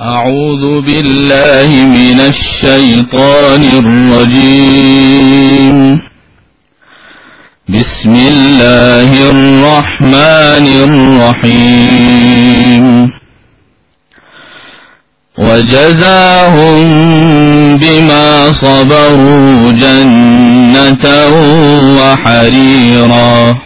أعوذ بالله من الشيطان الرجيم. بسم الله الرحمن الرحيم. وجزاهم بما صبروا جنة وحريرا.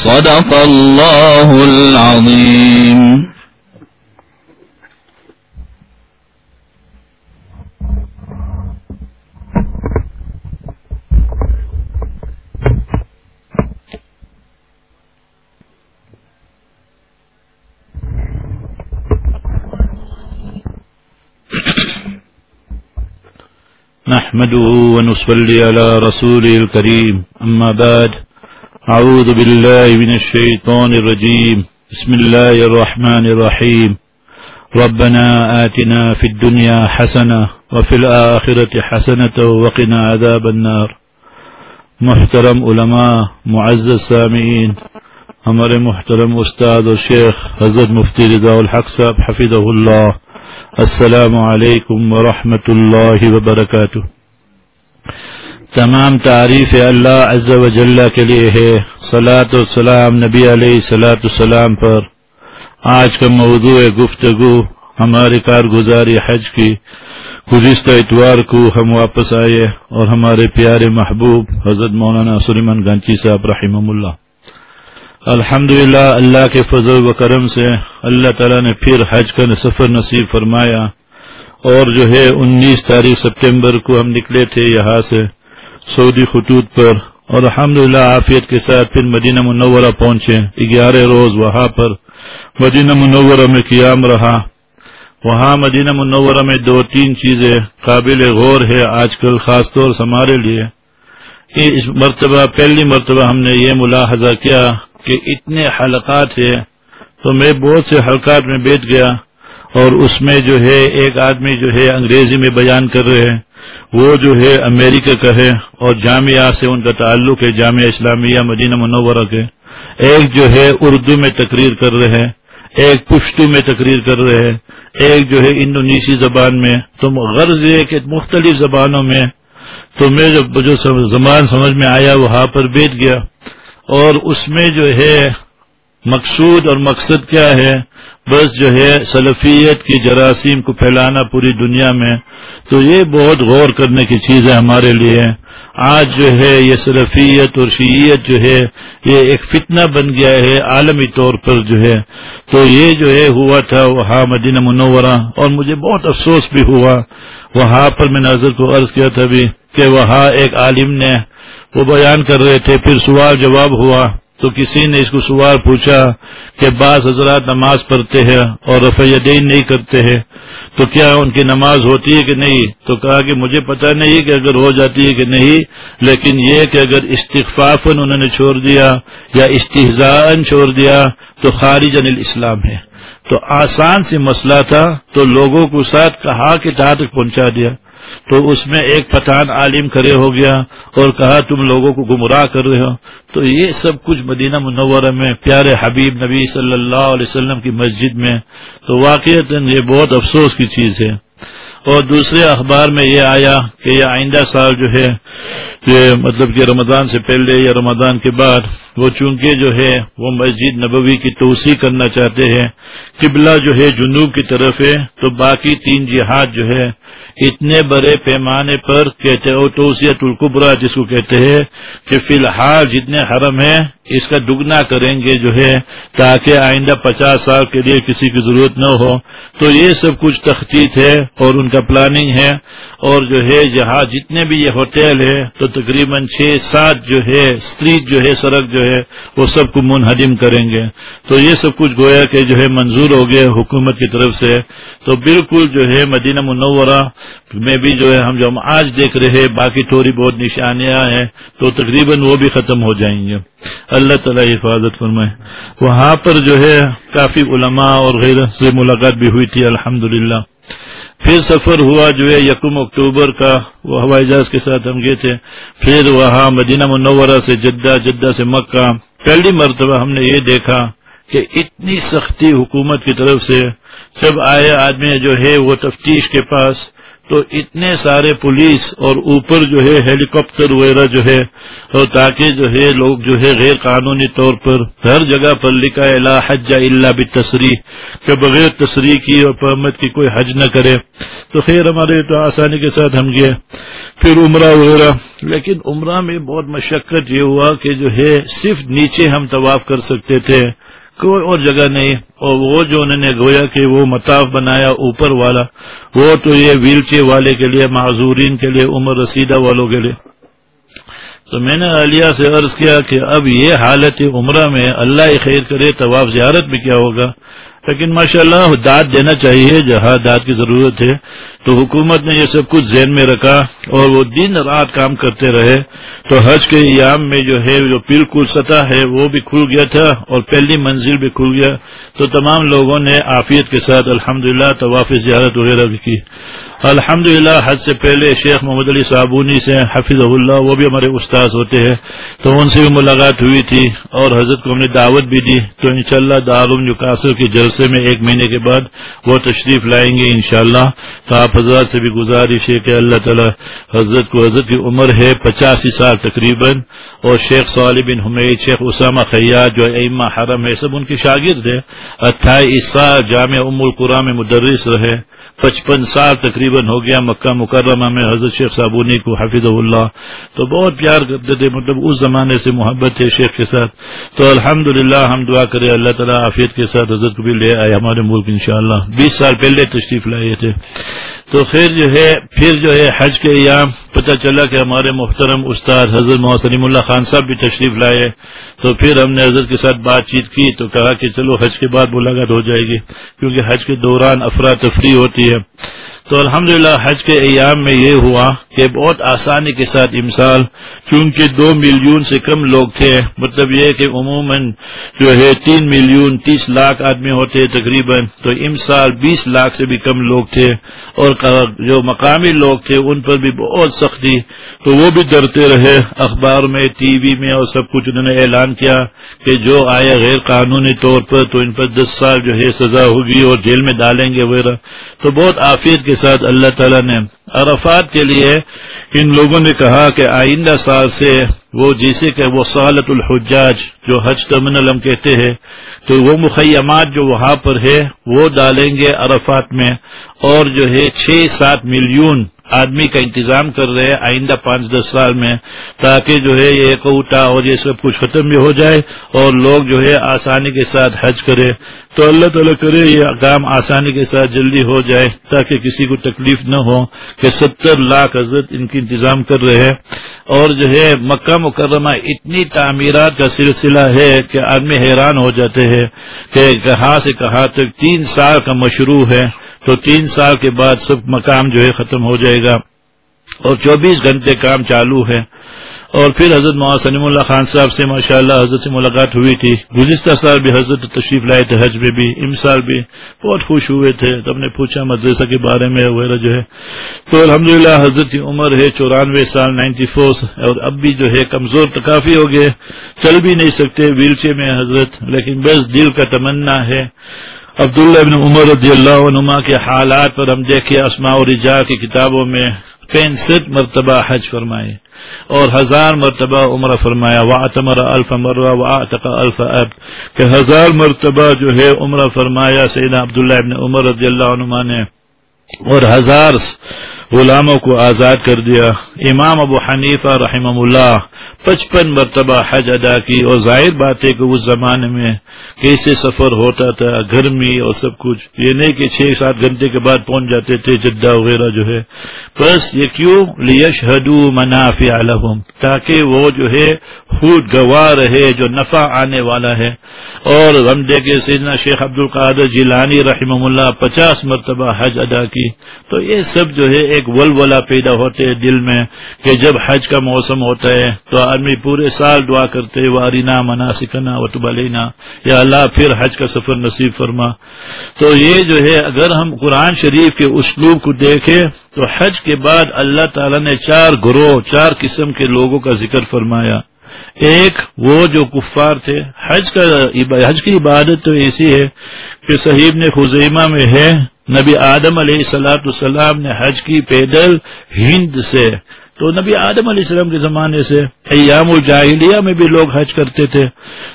صدق الله العظيم. نحمده ونصلي على رسوله الكريم. أما بعد أعوذ بالله من الشيطان الرجيم. بسم الله الرحمن الرحيم. ربنا آتنا في الدنيا حسنة وفي الآخرة حسنة وقنا عذاب النار. محترم علماء معزز سامعین ہمارے محترم استاد و شیخ حضرت مفتی رضا الحق صاحب حفظ اللہ السلام علیکم ورحمۃ اللہ وبرکاتہ تمام تعریف اللہ عز و جل کے لیے ہے۔ سلاۃ السلام نبی علیہ سلاۃ السلام پر۔ آج کا موضوع گفتگو ہماری کارگزاری حج کی۔ گزشتہ اتوار کو ہم واپس آئے اور ہمارے پیارے محبوب حضرت مولانا سلیمان گانچی صاحب رحمہ اللہ۔ الحمد اللہ کے فضل و کرم سے اللہ تعالیٰ نے پھر حج کا سفر نصیب فرمایا۔ اور جو ہے انیس تاریخ سپٹمبر کو ہم نکلے تھے یہاں سے۔ سعودی خطوط پر اور الحمد للہ عافیت کے ساتھ پھر مدینہ منورہ پہنچے۔ گیارہ روز وہاں پر مدینہ منورہ میں قیام رہا۔ وہاں مدینہ منورہ میں دو تین چیزیں قابل غور ہے آج کل، خاص طور سے ہمارے لیے۔ اس مرتبہ، پہلی مرتبہ ہم نے یہ ملاحظہ کیا کہ اتنے حلقات ہیں تو میں بہت سے حلقات میں بیٹھ گیا اور اس میں جو ہے ایک آدمی جو ہے انگریزی میں بیان کر رہے ہیں۔ وہ جو ہے امریکہ کا ہے اور جامعہ سے ان کا تعلق ہے، جامعہ اسلامیہ مدینہ منورہ کے۔ ایک جو ہے اردو میں تقریر کر رہے ہیں، ایک پشتو میں تقریر کر رہے ہیں، ایک جو ہے انڈونیسی زبان میں۔ تو غرض ہے کہ مختلف زبانوں میں تو میں جو زبان سمجھ میں آیا، وہاں پر بیٹھ گیا۔ اور اس میں جو ہے مقصود اور مقصد کیا ہے؟ بس جو ہے سلفیت کی جراثیم کو پھیلانا پوری دنیا میں، تو یہ بہت غور کرنے کی چیز ہے ہمارے لیے۔ آج جو ہے یہ سلفیت اور شیعت جو ہے، یہ ایک فتنہ بن گیا ہے عالمی طور پر جو ہے۔ تو یہ جو ہے ہوا تھا، وہاں مدینہ منورہ، اور مجھے بہت افسوس بھی ہوا۔ وہاں پر میں نظر کو عرض کیا تھا بھی کہ وہاں ایک عالم نے وہ بیان کر رہے تھے، پھر سوال جواب ہوا۔ تو کسی نے اس کو سوال پوچھا کہ بعض حضرات نماز پڑھتے ہیں اور رفیدین نہیں کرتے ہیں، تو کیا ان کی نماز ہوتی ہے کہ نہیں؟ تو کہا کہ مجھے پتہ نہیں کہ اگر ہو جاتی ہے کہ نہیں، لیکن یہ کہ اگر استغفافن انہوں نے چھوڑ دیا یا استحزان چھوڑ دیا، تو خارج انل اسلام ہے۔ تو آسان سے مسئلہ تھا، تو لوگوں کو ساتھ کہا کہ تک پہنچا دیا۔ تو اس میں ایک پٹھان عالم کھڑے ہو گیا اور کہا تم لوگوں کو گمراہ کر رہے ہو۔ تو یہ سب کچھ مدینہ منورہ میں پیارے حبیب نبی صلی اللہ علیہ وسلم کی مسجد میں۔ تو واقع یہ بہت افسوس کی چیز ہے۔ اور دوسرے اخبار میں یہ آیا کہ یہ آئندہ سال جو ہے، یہ مطلب کہ رمضان سے پہلے یا رمضان کے بعد، وہ چونکہ جو ہے، وہ مسجد نبوی کی توسیع کرنا چاہتے ہیں، قبلہ جو ہے جنوب کی طرف ہے، تو باقی تین جہاد جو ہے اتنے بڑے پیمانے پر کہتے ہیں القبرا جس کو کہتے ہیں کہ فی الحال جتنے حرم ہیں اس کا دگنا کریں گے جو ہے تاکہ آئندہ پچاس سال کے لیے کسی کی ضرورت نہ ہو۔ تو یہ سب کچھ تخطیط ہے اور ان کا پلاننگ ہے۔ اور جو ہے جہاں جتنے بھی یہ ہوٹل ہے، تو تقریباً چھ سات جو ہے اسٹریٹ جو ہے، سڑک جو ہے، وہ سب کو منہدم کریں گے۔ تو یہ سب کچھ گویا کہ جو ہے منظور ہو گئے حکومت کی طرف سے۔ تو بالکل جو ہے مدینہ منورہ میں بھی جو ہے ہم جو ہم آج دیکھ رہے باقی تھوڑی بہت نشانیاں ہیں، تو تقریباً وہ بھی ختم ہو جائیں گے اللہ تعالیٰ حفاظت فرمائے۔ وہاں پر جو ہے کافی علماء اور غیر سے ملاقات بھی ہوئی تھی الحمد پھر سفر ہوا جو ہے یکم اکتوبر کا، وہ ہوائی جہاز کے ساتھ ہم گئے تھے۔ پھر وہاں مدینہ منورہ سے جدہ جدہ سے مکہ۔ پہلی مرتبہ ہم نے یہ دیکھا کہ اتنی سختی حکومت کی طرف سے، جب آئے آدمی جو ہے وہ تفتیش کے پاس تو اتنے سارے پولیس اور اوپر جو ہے ہیلی کاپٹر وغیرہ جو ہے، اور تاکہ جو ہے لوگ جو ہے غیر قانونی طور پر ہر جگہ پر لکھا ہے، لا حج اللہ بھی تصریح کہ بغیر تصریح کی اور پرمت کی کوئی حج نہ کرے۔ تو خیر، ہمارے تو آسانی کے ساتھ ہم گئے۔ پھر عمرہ وغیرہ۔ لیکن عمرہ میں بہت مشقت یہ ہوا کہ جو ہے صرف نیچے ہم طواف کر سکتے تھے۔ کوئی اور جگہ نہیں اور وہ جو انہوں نے گویا کہ وہ متاف بنایا اوپر والا، وہ تو یہ ویل چیئر والے کے لیے، معذورین کے لیے، عمر رسیدہ والوں کے لیے۔ تو میں نے عالیہ سے عرض کیا کہ اب یہ حالت عمرہ میں اللہ خیر کرے، طواف زیارت بھی کیا ہوگا۔ لیکن ماشاءاللہ، داد دینا چاہیے جہاں داد کی ضرورت ہے۔ تو حکومت نے یہ سب کچھ ذہن میں رکھا اور وہ دن رات کام کرتے رہے تو حج کے ایام میں جو ہے جو بالکل سطح ہے وہ بھی کھل گیا تھا اور پہلی منزل بھی کھل گیا تو تمام لوگوں نے عافیت کے ساتھ الحمدللہ للہ طواف زیارت وغیرہ بھی کی۔ الحمد حج سے پہلے شیخ محمد علی صابونی سے حفظ اللہ وہ بھی ہمارے استاذ ہوتے ہیں تو ان سے بھی ملاقات ہوئی تھی اور حضرت کو ہم نے دعوت بھی دی تو انشاءاللہ شاء اللہ جو قاصر کے جلسے میں ایک مہینے کے بعد وہ تشریف لائیں گے انشاءاللہ تو آپ پزار سے بھی گزارش ہے کہ اللہ تعالی حضرت کو حضرت کی عمر ہے پچاسی سال تقریباً، اور شیخ صالح بن حمید، شیخ اسامہ خیات جو ایما حرم ہے، سب ان کے شاگرد ہیں۔ اٹھائیس سال جامع ام القرآن میں مدرس رہے۔ پچپن سال تقریباً ہو گیا مکہ مکرمہ میں حضرت شیخ صابونی کو حفظ اللہ تو بہت پیار کرتے تھے مطلب اس زمانے سے محبت تھے شیخ کے ساتھ۔ تو الحمد ہم دعا کرے اللہ تعالیٰ عافیت کے ساتھ حضرت کو بھی لے آئے ہمارے ملک انشاءاللہ۔ بیس سال پہلے تشریف لائے تھے۔ تو پھر جو ہے، پھر جو ہے حج کے ایام، پتہ چلا کہ ہمارے محترم استاد حضرت محمد اللہ خان صاحب بھی تشریف لائے۔ تو پھر ہم نے حضرت کے ساتھ بات چیت کی تو کہا کہ چلو حج کے بعد ملاقات ہو جائے گی، کیونکہ حج کے دوران افراتفری ہوتی ہے۔ you تو الحمدللہ حج کے ایام میں یہ ہوا کہ بہت آسانی کے ساتھ امسال، چونکہ دو ملین سے کم لوگ تھے مطلب یہ کہ عموماً جو ہے تین ملین تیس لاکھ آدمی ہوتے تقریباً، تو امسال بیس لاکھ سے بھی کم لوگ تھے اور جو مقامی لوگ تھے ان پر بھی بہت سختی، تو وہ بھی ڈرتے رہے۔ اخبار میں، ٹی وی میں اور سب کچھ انہوں نے اعلان کیا کہ جو آئے غیر قانونی طور پر تو ان پر دس سال جو ہے سزا ہوگی اور جیل میں ڈالیں گے وغیرہ۔ تو بہت آفیت کے ساتھ اللہ تعالیٰ نے عرفات کے لیے ان لوگوں نے کہا کہ آئندہ سال سے وہ جیسے کہ وہ سہالت الحجاج جو حج ٹرمنل ہم کہتے ہیں، تو وہ مخیمات جو وہاں پر ہے، وہ ڈالیں گے عرفات میں اور جو ہے چھ سات ملین آدمی کا انتظام کر رہے ہیں آئندہ پانچ دس سال میں، تاکہ جو ہے یہ کوٹا اور یہ سب کچھ ختم بھی ہو جائے اور لوگ جو ہے آسانی کے ساتھ حج کرے۔ تو اللہ تعالیٰ کرے یہ کام آسانی کے ساتھ جلدی ہو جائے تاکہ کسی کو تکلیف نہ ہو کہ ستر لاکھ حضرت ان کی انتظام کر رہے ہیں۔ اور جو ہے مکہ مکرمہ اتنی تعمیرات کا سلسلہ ہے کہ آدمی حیران ہو جاتے ہیں کہ کہاں سے کہاں تک تین سال کا مشروع ہے۔ تو تین سال کے بعد سب مقام جو ہے ختم ہو جائے گا اور چوبیس گھنٹے کام چالو ہے اور پھر حضرت سلیم اللہ خان صاحب سے ماشاء اللہ حضرت سے ملاقات ہوئی تھی۔ گزشتہ سال بھی حضرت تشریف لائے تھے، حج میں بھی ام سال بھی۔ بہت خوش ہوئے تھے۔ تب نے پوچھا مدرسہ کے بارے میں وغیرہ جو ہے۔ تو الحمدللہ حضرت کی عمر ہے، چورانوے سال، نائنٹی فور اور اب بھی جو ہے کمزور تو کافی ہو گئے۔ چل بھی نہیں سکتے، ویل چیئر میں حضرت، لیکن بس دل کا تمنا ہے۔ عبداللہ ابن عمر رضی اللہ عنما کے حالات پر ہم دیکھے اسماء و رجا کی کتابوں میں پینسٹھ مرتبہ حج فرمائے اور ہزار مرتبہ عمرہ فرمایا وا تمر الف مرہ وا الف اب کہ ہزار مرتبہ جو ہے عمرہ فرمایا سیدنا عبداللہ ابن عمر رضی اللہ عنما نے اور ہزار غلاموں کو آزاد کر دیا۔ امام ابو حنیفہ رحم اللہ پچپن مرتبہ حج ادا کی اور ظاہر بات ہے کہ اس زمانے میں کیسے سفر ہوتا تھا، گرمی اور سب کچھ۔ یہ نہیں کہ چھ سات گھنٹے کے بعد پہنچ جاتے تھے جدہ وغیرہ جو ہے۔ بس یہ کیوں؟ لیش ہڈو منافع الحم تاکہ وہ جو ہے خود گواہ رہے، جو نفع آنے والا ہے۔ اور ہم دیکھے سیدنا شیخ عبد القادر جیلانی رحم اللہ پچاس مرتبہ حج ادا کی۔ تو یہ سب جو ہے ایک ایک ولولہ پیدا ہوتے ہے دل میں کہ جب حج کا موسم ہوتا ہے تو آدمی پورے سال دعا کرتے وارینا منا سکھنا لینا یا اللہ، پھر حج کا سفر نصیب فرما۔ تو یہ جو ہے، اگر ہم قرآن شریف کے اسلوب کو دیکھیں، تو حج کے بعد اللہ تعالی نے چار گروہ، چار قسم کے لوگوں کا ذکر فرمایا۔ ایک وہ جو کفار تھے، حج کا حج کی عبادت تو ایسی ہے کہ صحیح نے خزیمہ میں ہے، نبی آدم علیہ السلاۃ السلام نے حج کی پیدل ہند سے۔ تو نبی آدم علیہ السلام کے زمانے سے ایام الجاہلیہ میں بھی لوگ حج کرتے تھے۔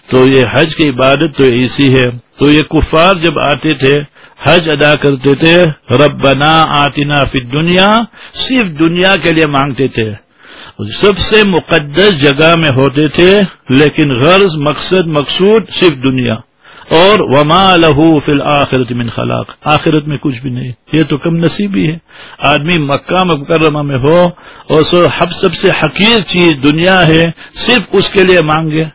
تو یہ حج کی عبادت تو ایسی ہے۔ تو یہ کفار جب آتے تھے، حج ادا کرتے تھے، ربنا آتنا فی دنیا صرف دنیا کے لیے مانگتے تھے۔ سب سے مقدس جگہ میں ہوتے تھے، لیکن غرض، مقصد، مقصود صرف دنیا۔ اور وما لہو فی الآخرت من خلاق۔ آخرت میں کچھ بھی نہیں۔ یہ تو کم نصیبی ہے۔ آدمی مکہ، مکرمہ میں ہو، اور سب سے حقیر چیز دنیا ہے، صرف اس کے لیے مانگے۔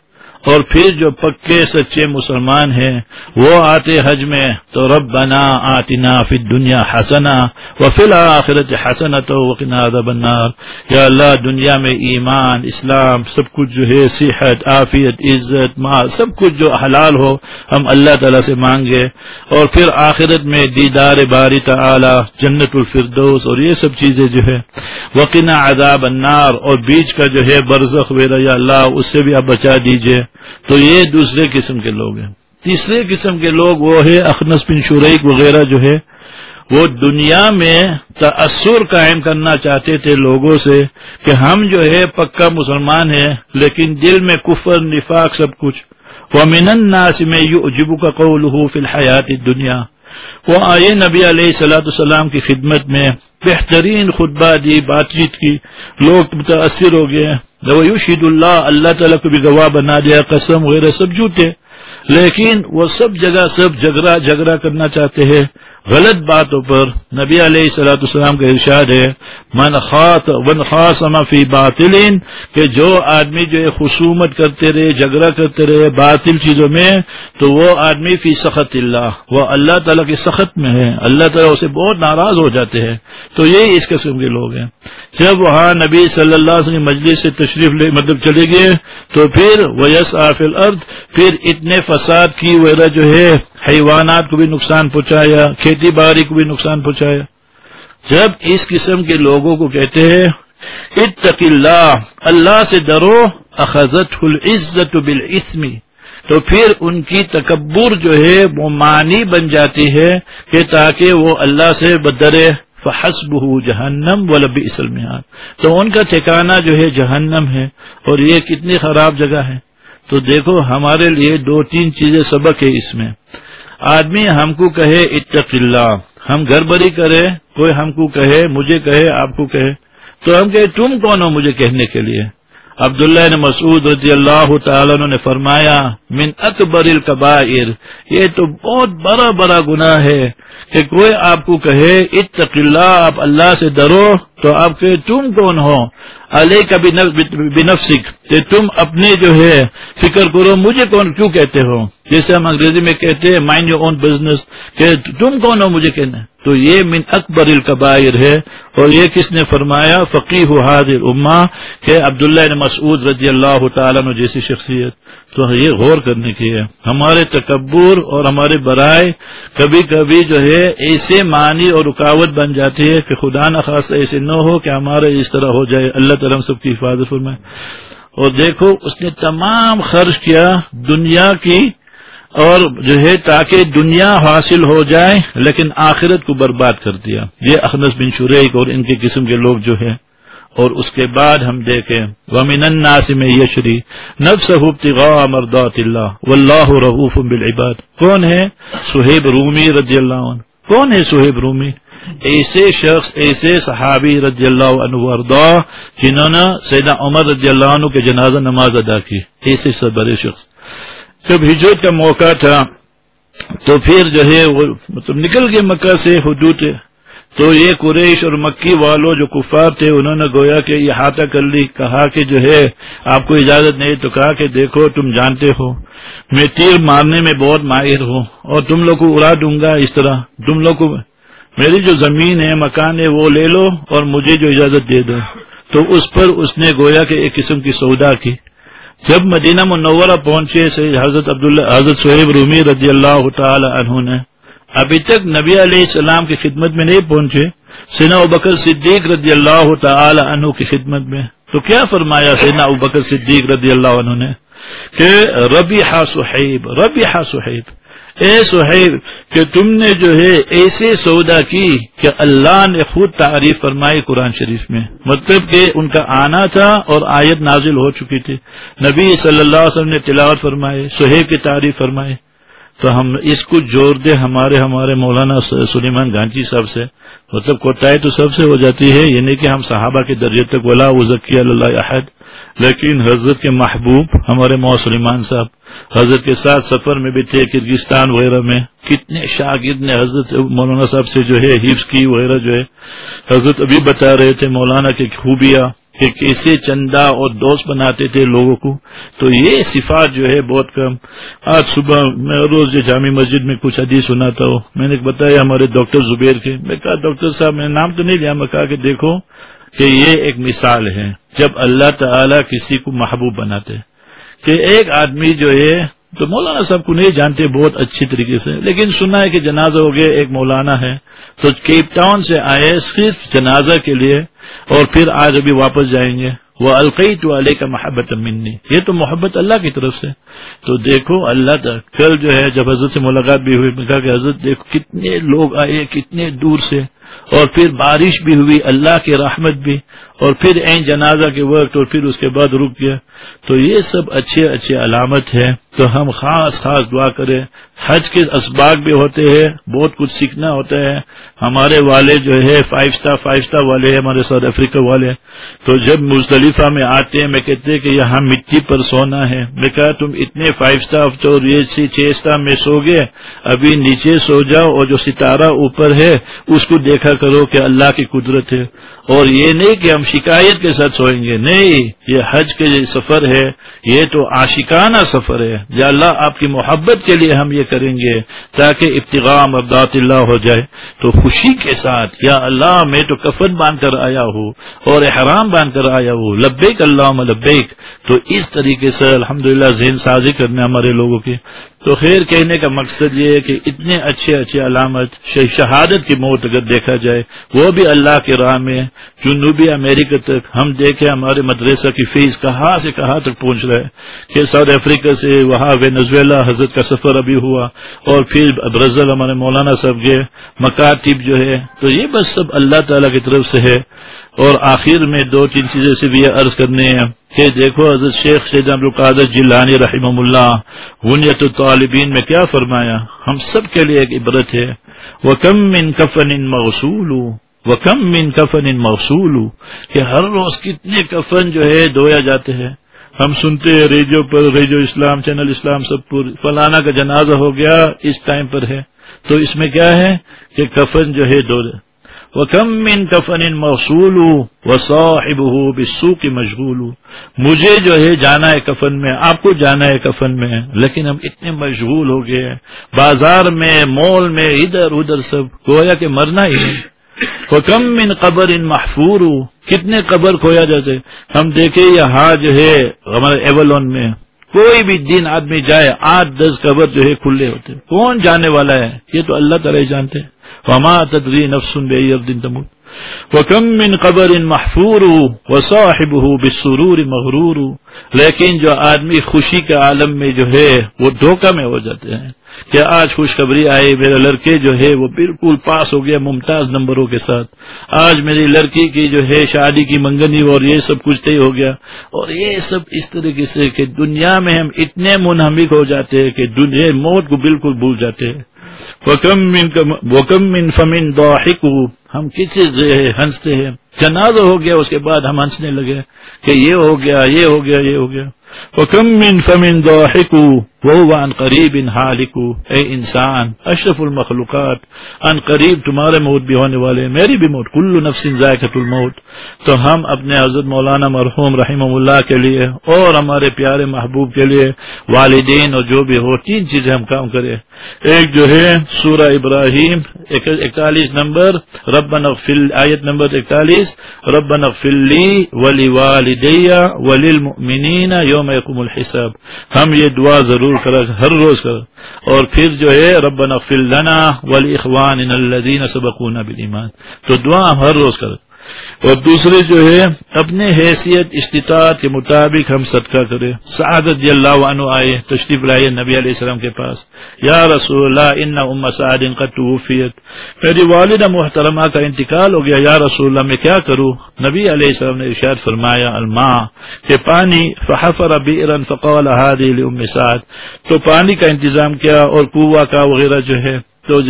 اور پھر جو پکے سچے مسلمان ہیں، وہ آتے حج میں، تو رب بنا آتنا فی دنیا حسنا و فی الآخرت حسنت وقنا عذاب النار۔ یا اللہ، دنیا میں ایمان، اسلام، سب کچھ جو ہے، صحت، عافیت، عزت، مال، سب کچھ جو حلال ہو، ہم اللہ تعالی سے مانگے۔ اور پھر آخرت میں دیدار باری تعالی، جنت الفردوس اور یہ سب چیزیں جو ہے وقنا عذاب النار اور بیچ کا جو ہے، برزخ وغیرہ، یا اللہ، اس سے بھی آپ بچا دیجیے۔ تو یہ دوسرے قسم کے لوگ ہیں۔ تیسرے قسم کے لوگ وہ ہے اخنس بن شریک وغیرہ جو ہے وہ دنیا میں تأثر قائم کرنا چاہتے تھے لوگوں سے کہ ہم جو ہے پکا مسلمان ہیں، لیکن دل میں کفر، نفاق سب کچھ۔ وہ من الناس میں یو اجبو کا قول فی الحیات دنیا وہ آئے نبی علیہ صلاۃ السلام کی خدمت میں بہترین خطبہ دی، بات چیت کی، لوگ متاثر ہو گئے۔ یوشید اللہ اللہ تعالیٰ کو بھی گواہ بنا دیا، قسم وغیرہ سب جھوٹے۔ لیکن وہ سب جگہ، سب جھگڑا جھگڑا کرنا چاہتے ہیں۔ غلط باتوں پر نبی علیہ السلاۃ السلام کا ارشاد ہے، من خاط ون خاص فی باطل کہ جو آدمی جو ہے خصومت کرتے رہے، جھگڑا کرتے رہے باطل چیزوں میں، تو وہ آدمی فی سخت اللہ، وہ اللہ تعالیٰ کی سخت میں ہے۔ اللہ تعالیٰ اسے بہت ناراض ہو جاتے ہیں۔ تو یہی اس قسم کے لوگ ہیں۔ جب وہاں نبی صلی اللہ علیہ وسلم مجلس سے تشریف لے مطلب چلے گئے، تو پھر ویس آفل ارد پھر اتنے فساد کی وغیرہ جو ہے حیوانات کو بھی نقصان پہنچایا، کھیتی باڑی کو بھی نقصان پہنچایا۔ جب اس قسم کے لوگوں کو کہتے ہیں، اتق اللہ اللہ سے ڈرو اخذت العزت بالاسمی تو پھر ان کی تکبر جو ہے، وہ معنی بن جاتی ہے کہ تاکہ وہ اللہ سے بدرے فحسب جہنم و لبی اسلمیان تو ان کا ٹھکانہ جو ہے، جہنم ہے، اور یہ کتنی خراب جگہ ہے۔ تو دیکھو، ہمارے لیے دو تین چیزیں سبق ہے اس میں۔ آدمی ہم کو کہے اتق اللہ، ہم گھر بری کرے، کوئی ہم کو کہے، مجھے کہے، آپ کو کہے۔ تو ہم کہے، تم کون ہو مجھے کہنے کے لیے؟ عبداللہ نے مسعود رضی اللہ تعالیٰ نے فرمایا من اکبر القبائر یہ تو بہت بڑا بڑا گناہ ہے کہ کوئی آپ کو کہے، اتق اللہ، آپ اللہ سے ڈرو تو آپ کہ تم کون ہو؟ علیہ کا بنفسک، کہ تم اپنے جو ہے، فکر کرو مجھے کون کیوں کہتے ہو؟ جیسے ہم انگریزی میں کہتے ہیں مائنڈ یور اون بزنس کہ تم کون ہو مجھے کہنا تو یہ من اکبر القبائر ہے، اور یہ کس نے فرمایا؟ فقی حاضر اما کہ عبداللہ نے مسعود رضی اللہ تعالیٰ جیسی شخصیت۔ تو یہ غور کرنے کی ہے۔ ہمارے تکبر اور ہمارے برائے کبھی کبھی جو ہے ایسے معنی اور رکاوٹ بن جاتی ہے کہ خدا نخواستہ ایسے نہ ہو کہ ہمارے اس طرح ہو جائے۔ اللہ تعالیٰ سب کی حفاظت فرمائے۔ اور دیکھو، اس نے تمام خرچ کیا دنیا کی اور جو ہے تاکہ دنیا حاصل ہو جائے، لیکن آخرت کو برباد کر دیا۔ یہ اخنس بن شریک اور ان کے قسم کے لوگ جو ہیں۔ اور اس کے بعد ہم دیکھیں، ومن الناس میں یشری نفس ابتغاء مرضات اللہ واللہ رغوف بالعباد۔ کون ہے؟ سہیب رومی رضی اللہ عنہ۔ کون ہے سہیب رومی؟ ایسے شخص، ایسے صحابی رضی اللہ عنہ جنہوں نے سیدہ عمر رضی اللہ عنہ کے جنازہ نماز ادا کی۔ ایسے سب بڑے شخص۔ جب ہجرت کا موقع تھا تو پھر جو ہے وہ مطلب نکل گئے مکہ سے حدود تو یہ قریش اور مکی والوں جو کفار تھے، انہوں نے گویا کہ احاطہ کر لی، کہا کہ جو ہے، آپ کو اجازت نہیں، تو کہا کہ دیکھو، تم جانتے ہو، میں تیر مارنے میں بہت ماہر ہوں اور تم لوگ کو اڑا دوں گا اس طرح۔ تم لوگ کو میری جو زمین ہے، مکان ہے، وہ لے لو اور مجھے جو اجازت دے دو۔ تو اس پر اس نے گویا کہ ایک قسم کی سودا کی۔ جب مدینہ منورہ پہنچے، حضرت عبداللہ، حضرت صحیب رومی رضی اللہ تعالی عنہ نے ابھی تک نبی علیہ السلام کی خدمت میں نہیں پہنچے سینا بکر صدیق رضی اللہ تعالی عنہ کی خدمت میں۔ تو کیا فرمایا سینا بکر صدیق رضی اللہ عنہ نے؟ کہ ربی ہا سہیب ربی ہا سہیب۔ اے سہیب، کہ تم نے جو ہے ایسے سودا کی کہ اللہ نے خود تعریف فرمائی قرآن شریف میں۔ مطلب کہ ان کا آنا تھا اور آیت نازل ہو چکی تھی۔ نبی صلی اللہ علیہ وسلم نے تلاوت فرمائے سہیب کی تعریف فرمائے تو ہم اس کو جوڑ دیں ہمارے ہمارے مولانا سلیمان گانچی صاحب سے۔ مطلب کوٹائی تو سب سے ہو جاتی ہے یعنی کہ ہم صحابہ کے درجے تک ولا وزکی اللہ عہد لیکن حضرت کے محبوب ہمارے مو سلیمان صاحب، حضرت کے ساتھ سفر میں بھی تھے کرگستان وغیرہ میں۔ کتنے شاگرد نے حضرت مولانا صاحب سے جو ہے حفظ کی وغیرہ جو ہے۔ حضرت ابھی بتا رہے تھے مولانا کی خوبیاں۔ کہ کیسے چندہ اور دوست بناتے تھے لوگوں کو۔ تو یہ صفات جو ہے بہت کم۔ آج صبح میں روز جامع مسجد میں کچھ حدیث سناتا ہوں۔ میں نے بتایا ہمارے ڈاکٹر زبیر کے۔ میں کہا، ڈاکٹر صاحب، میں نام تو نہیں لیا، میں کہا کہ دیکھو کہ یہ ایک مثال ہے۔ جب اللہ تعالی کسی کو محبوب بناتے، کہ ایک آدمی جو ہے تو مولانا صاحب کو نہیں جانتے بہت اچھی طریقے سے، لیکن سنا ہے کہ جنازہ ہو گیا، ایک مولانا ہے۔ تو کیپ ٹاؤن سے آئے صرف جنازہ کے لیے اور پھر آج ابھی واپس جائیں گے۔ وہ القی تو علیہ کا محبت منی یہ تو محبت اللہ کی طرف سے۔ تو دیکھو اللہ تک کل جو ہے، جب حضرت سے ملاقات بھی ہوئی، میں کہا کہ حضرت دیکھو کتنے لوگ آئے، کتنے دور سے۔ اور پھر بارش بھی ہوئی، اللہ کی رحمت بھی۔ اور پھر این جنازہ کے وقت اور پھر اس کے بعد رک گیا۔ تو یہ سب اچھے اچھے علامت ہے تو ہم خاص خاص دعا کریں۔ حج کے اسباق بھی ہوتے ہیں، بہت کچھ سیکھنا ہوتا ہے۔ ہمارے والے جو ہے فائیو اسٹار فائیو اسٹار والے ہیں، ہمارے ساؤتھ افریقہ والے تو جب مزدلفہ میں آتے ہیں، میں کہتے ہیں کہ یہاں مٹی پر سونا ہے۔ میں کہا، تم اتنے فائیو اسٹار تو چھ اسٹار میں سو گئے۔ ابھی نیچے سو جاؤ اور جو ستارہ اوپر ہے، اس کو دیکھا کرو کہ اللہ کی قدرت ہے۔ اور یہ نہیں کہ ہم شکایت کے ساتھ سوئیں گے، نہیں، یہ حج کے سفر ہے، یہ تو عاشقانہ سفر ہے۔ یا اللہ، آپ کی محبت کے لیے ہم یہ کریں گے تاکہ ابتغام ابدات اللہ ہو جائے۔ تو خوشی کے ساتھ، یا اللہ، میں تو کفن باندھ کر آیا ہوں اور احرام باندھ کر آیا ہوں۔ لبیک اللہ لبیک۔ تو اس طریقے سے الحمدللہ للہ ذہن سازی کرنے ہمارے لوگوں کی تو خیر کہنے کا مقصد یہ ہے کہ اتنے اچھے اچھے علامت شہادت کی موت اگر دیکھا جائے، وہ بھی اللہ کے راہ میں جنوبی امریکہ تک ہم دیکھیں ہمارے مدرسہ کی فیس کہاں سے کہاں تک پہنچ رہا ہے۔ کہ ساؤتھ افریقہ سے وہاں نزویلا حضرت کا سفر ابھی ہوا اور پھر برزل ہمارے مولانا صاحب گئے مکاتب جو ہے، تو یہ بس سب اللہ تعالیٰ کی طرف سے ہے۔ اور آخر میں دو تین چیزیں سے بھی یہ عرض کرنے ہیں۔ کہ دیکھو حضرت شیخ سید القادر جیلانی رحمہ اللہ غنیت الطالبین میں کیا فرمایا؟ ہم سب کے لیے ایک عبرت ہے۔ وہ کم ان کفن ان مغصول وہ کم من کفن ان موصول کہ ہر روز کتنے کفن جو ہے دھویا جاتے ہیں۔ ہم سنتے ہیں ریڈیو پر، ریڈیو اسلام، چینل اسلام سب پور، فلانا کا جنازہ ہو گیا، اس ٹائم پر ہے۔ تو اس میں کیا ہے؟ کہ کفن جو ہے دو وہ کم من کفن ان موصول و صاحب بسو کی مشغول مجھے جو ہے جانا ہے کفن میں، آپ کو جانا ہے کفن میں، لیکن ہم اتنے مشغول ہو گئے بازار میں، مال میں، ادھر ادھر سب، گویا کہ مرنا ہی نہیں۔ کم من قبر ان محفور کتنے قبر کھویا جاتے ہم دیکھیں یہاں جو ہے ہمارے ایولون میں کوئی بھی دن آدمی جائے، آٹھ، دس قبر جو ہے کھلے ہوتے کون جانے والا ہے؟ یہ تو اللہ تعالی جانتے وما تدری نفسن بے دن تموت. وہ من قبر ان محفور و صاحب مغرور. لیکن جو آدمی خوشی کے عالم میں جو ہے، وہ دھوکہ میں ہو جاتے ہیں۔ کہ آج خوشخبری آئی؟ میرا لڑکے جو ہے، وہ بالکل پاس ہو گیا ممتاز نمبروں کے ساتھ۔ آج میری لڑکی کی جو ہے، شادی کی منگنی اور یہ سب کچھ طے ہو گیا۔ اور یہ سب اس طریقے سے کہ دنیا میں ہم اتنے منہمک ہو جاتے ہیں کہ دنیا موت کو بالکل بھول جاتے ہیں۔ وکم من فمن ضاحک ہم کسی ہنستے ہیں۔ جنازہ ہو گیا، اس کے بعد ہم ہنسنے لگے کہ یہ ہو گیا، یہ ہو گیا، یہ ہو گیا۔ وکم من فمن ضاحک وہ ان قریب ان حالکو اے انسان، اشرف المخلوقات ان قریب تمہارے موت بھی ہونے والے، میری بھی موت، کل نفس ذائقت الموت. تو ہم اپنے حضرت مولانا مرحوم رحم اللہ کے لیے اور ہمارے پیارے محبوب کے لیے، والدین اور جو بھی ہو، تین چیزیں ہم کام کریں۔ ایک جو ہے سورہ ابراہیم اکتالیس نمبر رب نغفل آیت نمبر اکتالیس رب نغفلی ولی والدیہ ولی المؤمنین یوم یقوم الحساب۔ ہم یہ دعا ضرور ضرور کرا ہر روز کرا اور پھر جو ہے، ربنا اغفر لنا ولی اخوان الذین سبقونا بالایمان۔ تو دعا ہم ہر روز کریں اور دوسرے جو ہے، اپنے حیثیت، استطاعت کے مطابق ہم صدقہ کرے سعادت اللہ عنہ آئے، تشریف لائے نبی علیہ السلام کے پاس۔ یا رسول اللہ، ان ام سعد قد توفیت۔ میری والدہ محترمہ کا انتقال ہو گیا۔ یا رسول اللہ، میں کیا کروں؟ نبی علیہ السلام نے ارشاد فرمایا، الماء، کہ پانی، فحفر بئرا فقال هذه لام سعد۔ تو پانی کا انتظام کیا اور کنواں کا وغیرہ جو ہے، تو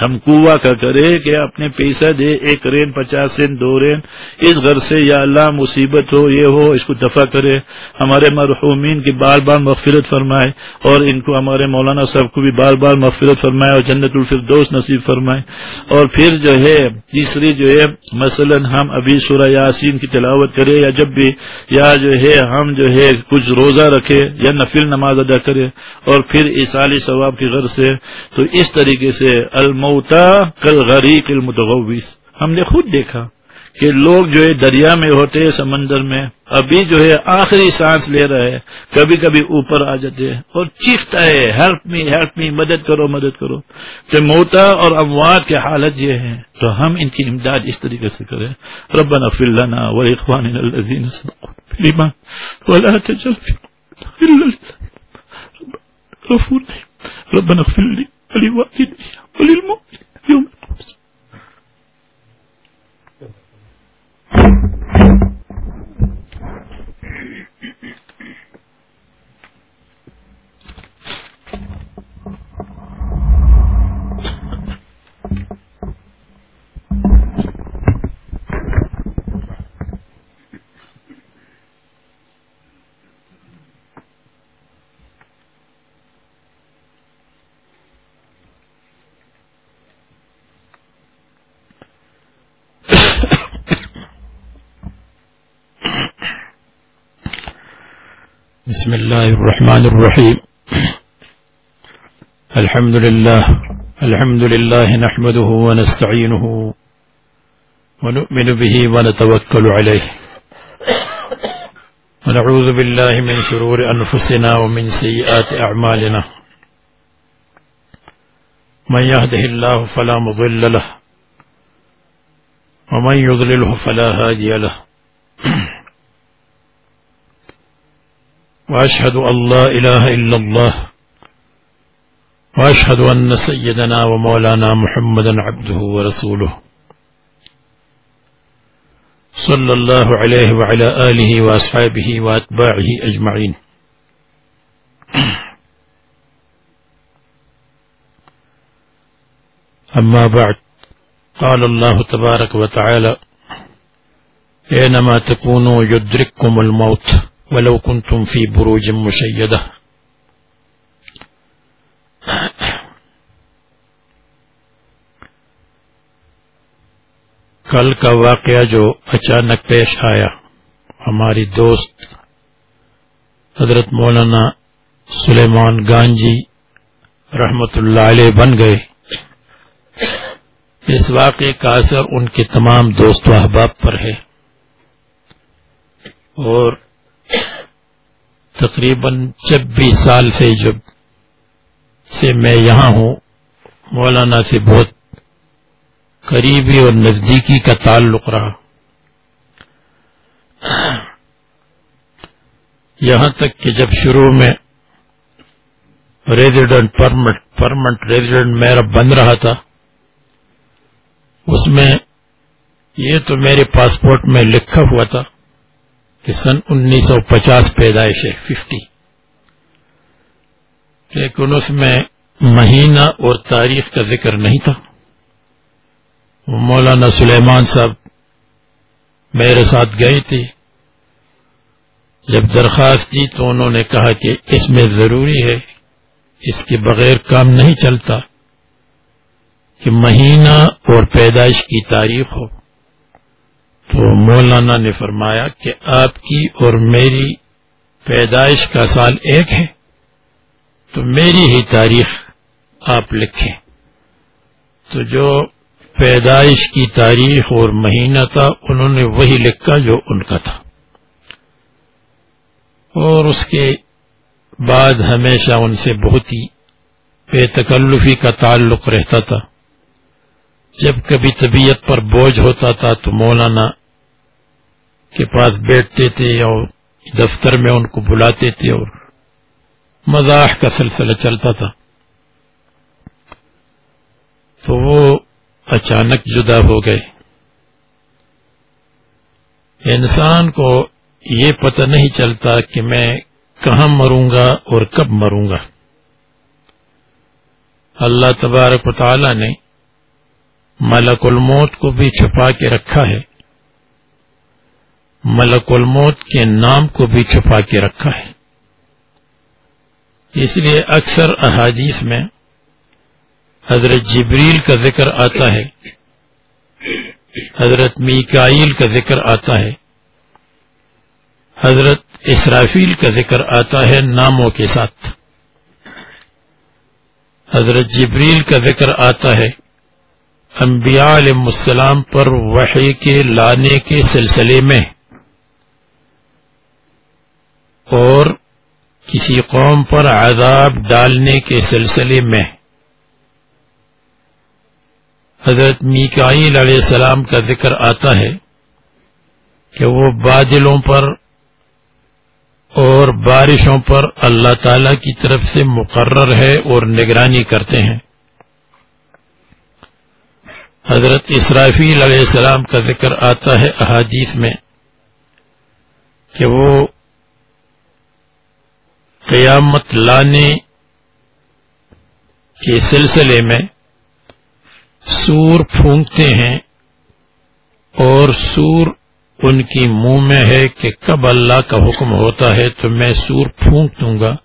ہم کنواں کا کرے کہ اپنے پیسہ دے، ایک رین، پچاس رین، دو رین۔ اس گھر سے یا اللہ مصیبت ہو، یہ ہو، اس کو دفع کرے۔ ہمارے مرحومین کی بار بار مغفرت فرمائے اور ان کو ہمارے مولانا صاحب کو بھی بار بار مغفرت فرمائے اور جنت الفردوس نصیب فرمائے۔ اور پھر جو ہے، تیسری جو ہے، مثلا ہم ابھی سورہ یاسین کی تلاوت کرے یا جب بھی، یا جو ہے، ہم جو ہے کچھ روزہ رکھے یا نفل نماز ادا کرے اور پھر اسالی ثواب کی غرض سے، تو اس طریقے سے الم موتا کل غریق المتغوث ہم نے خود دیکھا کہ لوگ جو ہے دریا میں ہوتے سمندر میں، ابھی جو ہے آخری سانس لے رہے ہیں۔ کبھی کبھی اوپر آ جاتے ہیں اور چیختا ہے ہیلپ می ہیلپ می مدد کرو مدد کرو۔ کہ موتا اور اموات کی حالت یہ ہے تو ہم ان کی امداد اس طریقے سے کریں۔ ربنا فل لنا واخواننا الذين سبقونا بالايمان ولا تجعل في ربنا اغفر لي ولوالدي وللمؤمن يوم بسم الله الرحمن الرحيم. الحمد لله الحمد لله نحمده ونستعينه ونؤمن به ونتوكل عليه. ونعوذ بالله من شرور أنفسنا ومن سيئات أعمالنا. من يهده الله فلا مضل له ومن يضلله فلا هادي له. وأشهد أن لا إله إلا الله وأشهد أن سيدنا ومولانا محمدا عبده ورسوله صلى الله عليه وعلى آله وأصحابه وأتباعه أجمعين. أما بعد قال الله تبارك وتعالى أينما تكونوا يدرككم الموت ولو كنتم في بروج مشيدة. کل کا واقعہ جو اچانک پیش آیا، ہماری دوست حضرت مولانا سلیمان گانجی رحمت اللہ علیہ بن گئے۔ اس واقعے کا اثر ان کے تمام دوست و احباب پر ہے۔ اور تقریباً چھبیس سال سے جب سے میں یہاں ہوں، مولانا سے بہت قریبی اور نزدیکی کا تعلق رہا۔ یہاں تک کہ جب شروع میں ریزیڈنٹ پرمنٹ پرمنٹ ریزیڈنٹ میرا بن رہا تھا، اس میں یہ تو میرے پاسپورٹ میں لکھا ہوا تھا۔ کہ سن انیس سو پچاس پیدائش ہے ففٹی لیکن اس میں مہینہ اور تاریخ کا ذکر نہیں تھا۔ مولانا سلیمان صاحب میرے ساتھ گئے تھے۔ جب درخواست دی تو انہوں نے کہا کہ اس میں ضروری ہے، اس کے بغیر کام نہیں چلتا، کہ مہینہ اور پیدائش کی تاریخ ہو۔ تو مولانا نے فرمایا کہ آپ کی اور میری پیدائش کا سال ایک ہے، تو میری ہی تاریخ آپ لکھیں۔ تو جو پیدائش کی تاریخ اور مہینہ تھا، انہوں نے وہی لکھا جو ان کا تھا۔ اور اس کے بعد ہمیشہ ان سے بہت ہی بے تکلفی کا تعلق رہتا تھا۔ جب کبھی طبیعت پر بوجھ ہوتا تھا تو مولانا کے پاس بیٹھتے تھے اور دفتر میں ان کو بلاتے تھے اور مزاح کا سلسلہ چلتا تھا۔ تو وہ اچانک جدا ہو گئے۔ انسان کو یہ پتہ نہیں چلتا کہ میں کہاں مروں گا اور کب مروں گا۔ اللہ تبارک و تعالی نے ملک الموت کو بھی چھپا کے رکھا ہے۔ ملک الموت کے نام کو بھی چھپا کے رکھا ہے۔ اس لیے اکثر احادیث میں حضرت جبریل کا ذکر آتا ہے، حضرت میکائیل کا ذکر آتا ہے، حضرت اسرافیل کا ذکر آتا ہے ناموں کے ساتھ۔ حضرت جبریل کا ذکر آتا ہے انبیاء علیہ السلام پر وحی کے لانے کے سلسلے میں۔ اور کسی قوم پر عذاب ڈالنے کے سلسلے میں۔ حضرت میکائیل علیہ السلام کا ذکر آتا ہے کہ وہ بادلوں پر اور بارشوں پر اللہ تعالی کی طرف سے مقرر ہے اور نگرانی کرتے ہیں۔ حضرت اسرافیل علیہ السلام کا ذکر آتا ہے احادیث میں کہ وہ قیامت لانے کے سلسلے میں سور پھونکتے ہیں اور سور ان کی منہ میں ہے کہ کب اللہ کا حکم ہوتا ہے تو میں سور پھونک دوں گا۔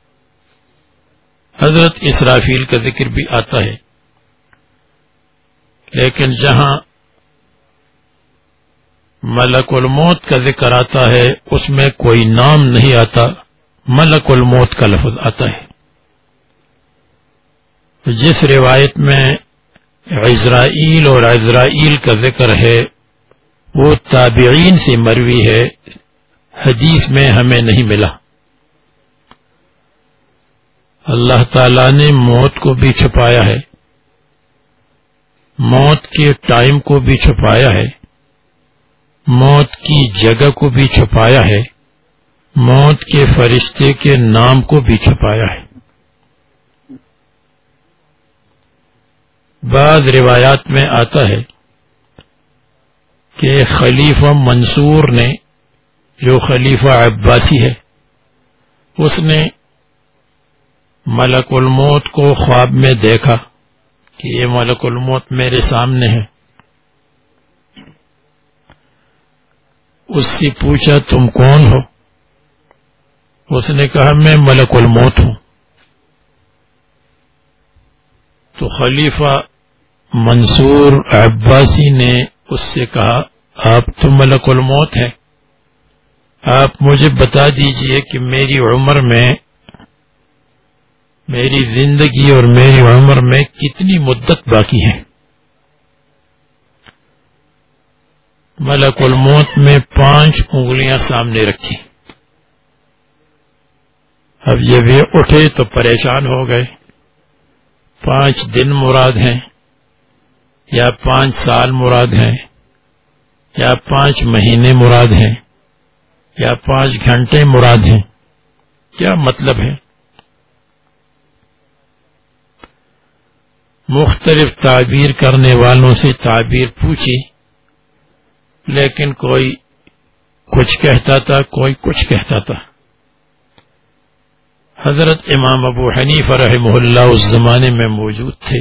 حضرت اسرافیل کا ذکر بھی آتا ہے۔ لیکن جہاں ملک الموت کا ذکر آتا ہے، اس میں کوئی نام نہیں آتا۔ ملک الموت کا لفظ آتا ہے۔ جس روایت میں عزرائیل اور عزرائیل کا ذکر ہے، وہ تابعین سے مروی ہے۔ حدیث میں ہمیں نہیں ملا۔ اللہ تعالی نے موت کو بھی چھپایا ہے۔ موت کے ٹائم کو بھی چھپایا ہے۔ موت کی جگہ کو بھی چھپایا ہے۔ موت کے فرشتے کے نام کو بھی چھپایا ہے۔ بعض روایات میں آتا ہے کہ خلیفہ منصور نے، جو خلیفہ عباسی ہے، اس نے ملک الموت کو خواب میں دیکھا کہ یہ ملک الموت میرے سامنے ہے۔ اس سے پوچھا، تم کون ہو؟ اس نے کہا، میں ملک الموت ہوں۔ تو خلیفہ منصور عباسی نے اس سے کہا، آپ تو ملک الموت ہیں۔ آپ مجھے بتا دیجیے کہ میری عمر میں، میری زندگی اور میری عمر میں کتنی مدت باقی ہے۔ ملک الموت میں پانچ انگلیاں سامنے رکھی اب جب یہ اٹھے تو پریشان ہو گئے۔ پانچ دن مراد ہیں، یا پانچ سال مراد ہیں، یا پانچ مہینے مراد ہیں، یا پانچ گھنٹے مراد ہیں۔ کیا مطلب ہے؟ مختلف تعبیر کرنے والوں سے تعبیر پوچھی، لیکن کوئی کچھ کہتا تھا، کوئی کچھ کہتا تھا۔ حضرت امام ابو حنیف رحمہ اللہ اس زمانے میں موجود تھے۔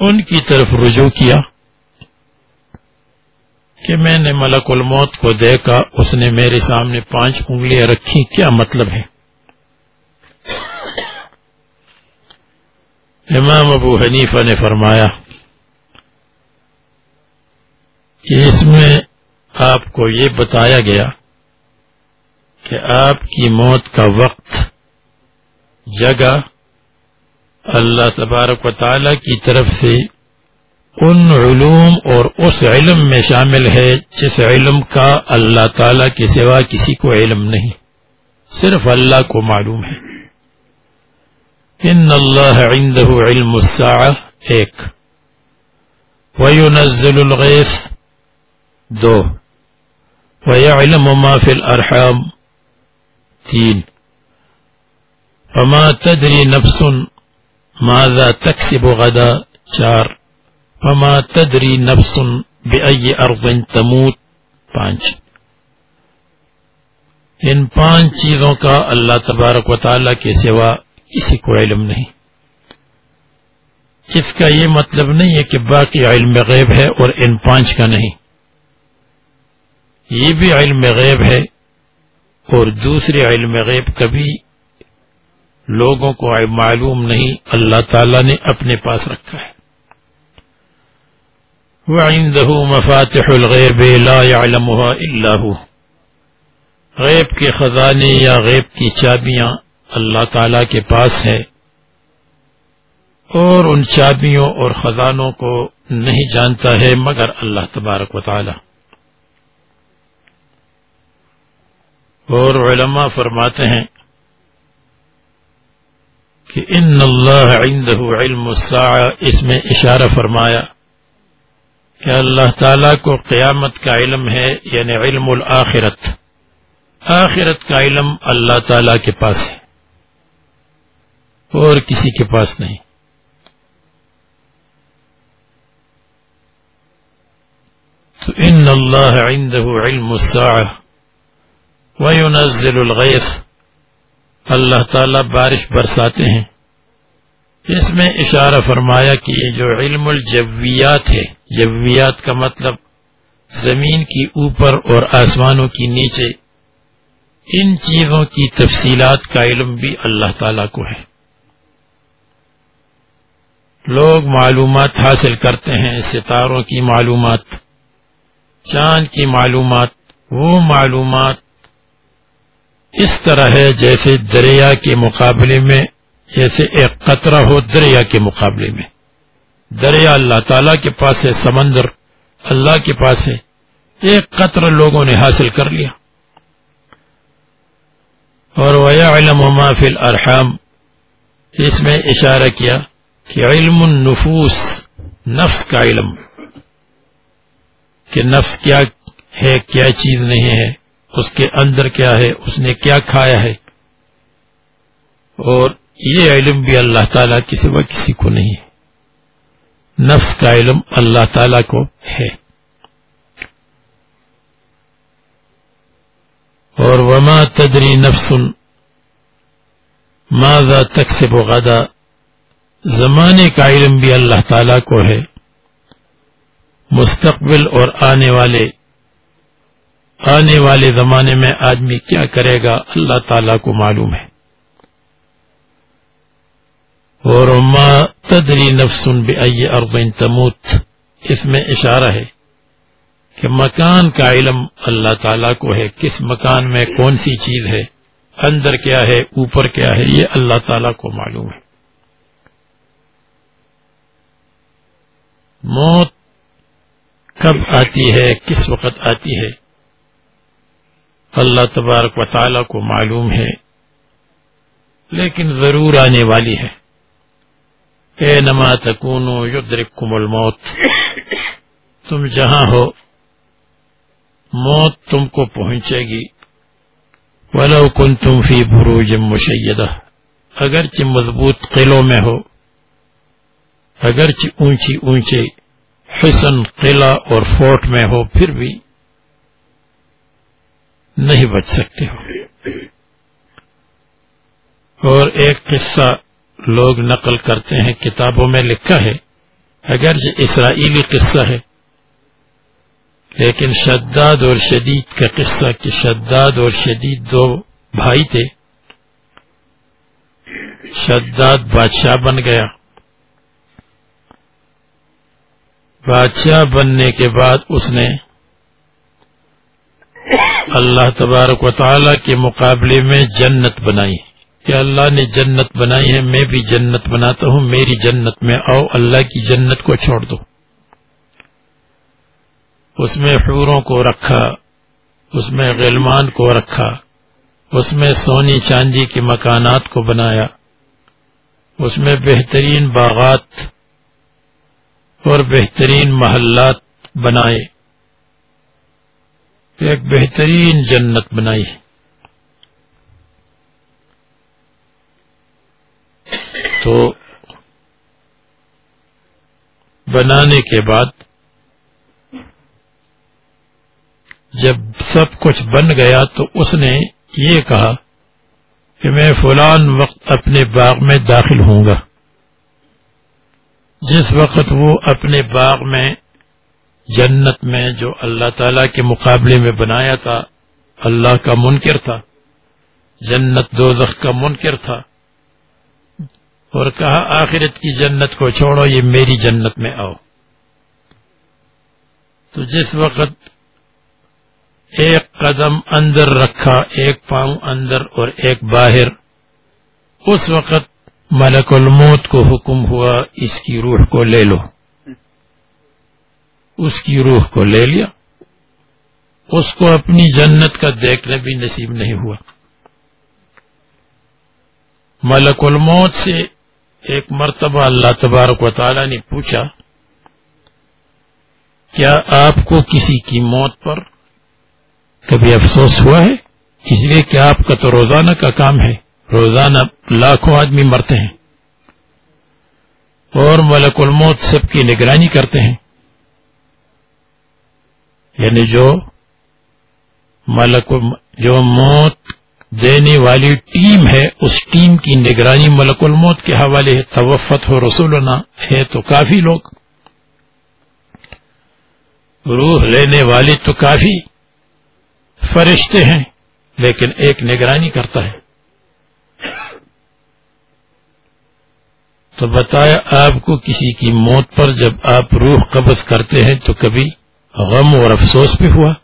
ان کی طرف رجوع کیا کہ میں نے ملک الموت کو دیکھا، اس نے میرے سامنے پانچ انگلیاں رکھی کیا مطلب ہے؟ امام ابو حنیفہ نے فرمایا کہ اس میں آپ کو یہ بتایا گیا کہ آپ کی موت کا وقت، جگہ اللہ تبارک و تعالی کی طرف سے ان علوم اور اس علم میں شامل ہے جس علم کا اللہ تعالی کے سوا کسی کو علم نہیں، صرف اللہ کو معلوم ہے۔ ان اللہ عنده علم الساعة، ایک۔ وينزل الغيث، دو۔ ويعلم ما في الارحام تین فما تدری نفس ماذا تکسب غدا چار. فما تدری نفس بأي ارض تموت. پانچ. ان پانچ چیزوں کا اللہ تبارک و تعالی کے سوا کسی کو علم نہیں. اس کا یہ مطلب نہیں ہے کہ باقی علم غیب ہے اور ان پانچ کا نہیں. یہ بھی علم غیب ہے اور دوسری علم غیب کبھی لوگوں کو معلوم نہیں، اللہ تعالی نے اپنے پاس رکھا ہے۔ وعنده مفاتح الغیب لا يعلمها الا هو۔ غیب کے خزانے یا غیب کی چابیاں اللہ تعالی کے پاس ہے اور ان چابیوں اور خزانوں کو نہیں جانتا ہے مگر اللہ تبارک و تعالی۔ اور علماء فرماتے ہیں کہ ان اللہ عنده علم الساعة، اس میں اشارہ فرمایا کہ اللہ تعالی کو قیامت کا علم ہے یعنی علم الآخرت آخرت کا علم اللہ تعالی کے پاس ہے۔ اور کسی کے پاس نہیں۔ تو ان اللہ عنده علم الساعة وينزل الغيث۔ اللہ تعالی بارش برساتے ہیں۔ اس میں اشارہ فرمایا کہ یہ جو علم الجویات ہے، جویات کا مطلب زمین کی اوپر اور آسمانوں کی نیچے، ان چیزوں کی تفصیلات کا علم بھی اللہ تعالی کو ہے۔ لوگ معلومات حاصل کرتے ہیں، ستاروں کی معلومات، چاند کی معلومات، وہ معلومات اس طرح ہے جیسے دریا کے مقابلے میں، جیسے ایک قطرہ ہو دریا کے مقابلے میں۔ دریا اللہ تعالی کے پاس ہے، سمندر اللہ کے پاس ہے۔ ایک قطر لوگوں نے حاصل کر لیا۔ اور ویا علم فی الارحام اس میں اشارہ کیا کہ علم النفوس، نفس کا علم۔ کہ نفس کیا ہے، کیا چیز نہیں ہے۔ اس کے اندر کیا ہے؟ اس نے کیا کھایا ہے؟ اور یہ علم بھی اللہ تعالی کے سوا کسی کو نہیں ہے۔ نفس کا علم اللہ تعالی کو ہے۔ اور وما تدری نفسن ماذا تک سے بغدا زمانے کا علم بھی اللہ تعالی کو ہے۔ مستقبل اور آنے والے آنے والے زمانے میں آدمی کیا کرے گا؟ اللہ تعالی کو معلوم ہے۔ اور ما تدری نفسن بے ارض تموت۔ اس میں اشارہ ہے کہ مکان کا علم اللہ تعالی کو ہے۔ کس مکان میں کون سی چیز ہے؟ اندر کیا ہے؟ اوپر کیا ہے؟ یہ اللہ تعالی کو معلوم ہے۔ موت کب آتی ہے؟ کس وقت آتی ہے؟ اللہ تبارک و تعالی کو معلوم ہے، لیکن ضرور آنے والی ہے۔ اے نما تکون یدرککم الموت، تم جہاں ہو، موت تم کو پہنچے گی۔ ولو کنتم فی بروج مشیدہ، اگرچہ مضبوط قلعوں میں ہو، اگرچہ اونچی اونچے حسن قلعہ اور فورٹ میں ہو، پھر بھی نہیں بچ سکتے ہو۔ اور ایک قصہ لوگ نقل کرتے ہیں، کتابوں میں لکھا ہے، اگرچہ اسرائیلی قصہ ہے، لیکن شداد اور شدید کا قصہ کہ شداد اور شدید دو بھائی تھے۔ شداد بادشاہ بن گیا۔ بادشاہ بننے کے بعد اس نے اللہ تبارک و تعالی کے مقابلے میں جنت بنائی کہ اللہ نے جنت بنائی ہے، میں بھی جنت بناتا ہوں، میری جنت میں آؤ، اللہ کی جنت کو چھوڑ دو۔ اس میں حوروں کو رکھا، اس میں غلمان کو رکھا، اس میں سونی چاندی کے مکانات کو بنایا، اس میں بہترین باغات اور بہترین محلات بنائے۔ ایک بہترین جنت بنائی تو بنانے کے بعد جب سب کچھ بن گیا تو اس نے یہ کہا کہ میں فلان وقت اپنے باغ میں داخل ہوں گا۔ جس وقت وہ اپنے باغ میں جنت میں جو اللہ تعالی کے مقابلے میں بنایا تھا، اللہ کا منکر تھا، جنت دو کا منکر تھا۔ اور کہا، آخرت کی جنت کو چھوڑو، یہ میری جنت میں آؤ۔ تو جس وقت ایک قدم اندر رکھا، ایک پاؤں اندر اور ایک باہر، اس وقت ملک الموت کو حکم ہوا، اس کی روح کو لے لو۔ اس کی روح کو لے لیا۔ اس کو اپنی جنت کا دیکھنا بھی نصیب نہیں ہوا۔ ملک الموت سے ایک مرتبہ اللہ تبارک و تعالی نے پوچھا، کیا آپ کو کسی کی موت پر کبھی افسوس ہوا ہے؟ اس لیے کہ آپ کا تو روزانہ کا کام ہے۔ روزانہ لاکھوں آدمی مرتے ہیں اور ملک الموت سب کی نگرانی کرتے ہیں۔ یعنی جو ملک جو موت دینے والی ٹیم ہے، اس ٹیم کی نگرانی ملک الموت کے حوالے توفت ہو رسولنا ہے تو کافی لوگ۔ روح لینے والے تو کافی فرشتے ہیں، لیکن ایک نگرانی کرتا ہے۔ تو بتایا، آپ کو کسی کی موت پر جب آپ روح قبض کرتے ہیں تو کبھی غم اور افسوس بھی ہوا۔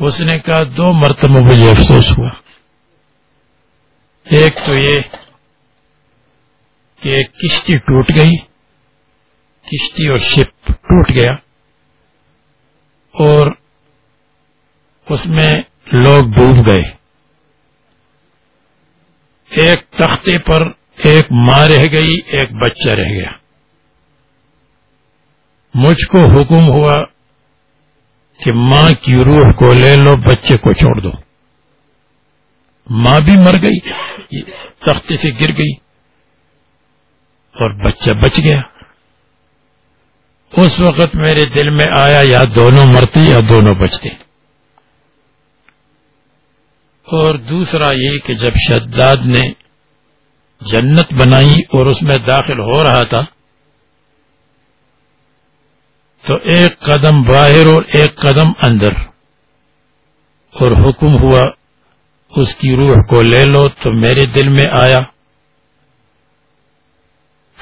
اس نے کہا، دو مرتبہ مجھے افسوس ہوا۔ ایک تو یہ کہ کشتی ٹوٹ گئی۔ کشتی اور شپ ٹوٹ گیا۔ اور اس میں لوگ ڈوب گئے۔ ایک تختے پر ایک ماں رہ گئی، ایک بچہ رہ گیا۔ مجھ کو حکم ہوا کہ ماں کی روح کو لے لو، بچے کو چھوڑ دو۔ ماں بھی مر گئی تختے سے گر گئی اور بچہ بچ گیا۔ اس وقت میرے دل میں آیا، یا دونوں مرتے یا دونوں بچتے۔ اور دوسرا یہ کہ جب شداد نے جنت بنائی اور اس میں داخل ہو رہا تھا تو ایک قدم باہر اور ایک قدم اندر۔ اور حکم ہوا، اس کی روح کو لے لو، تو میرے دل میں آیا۔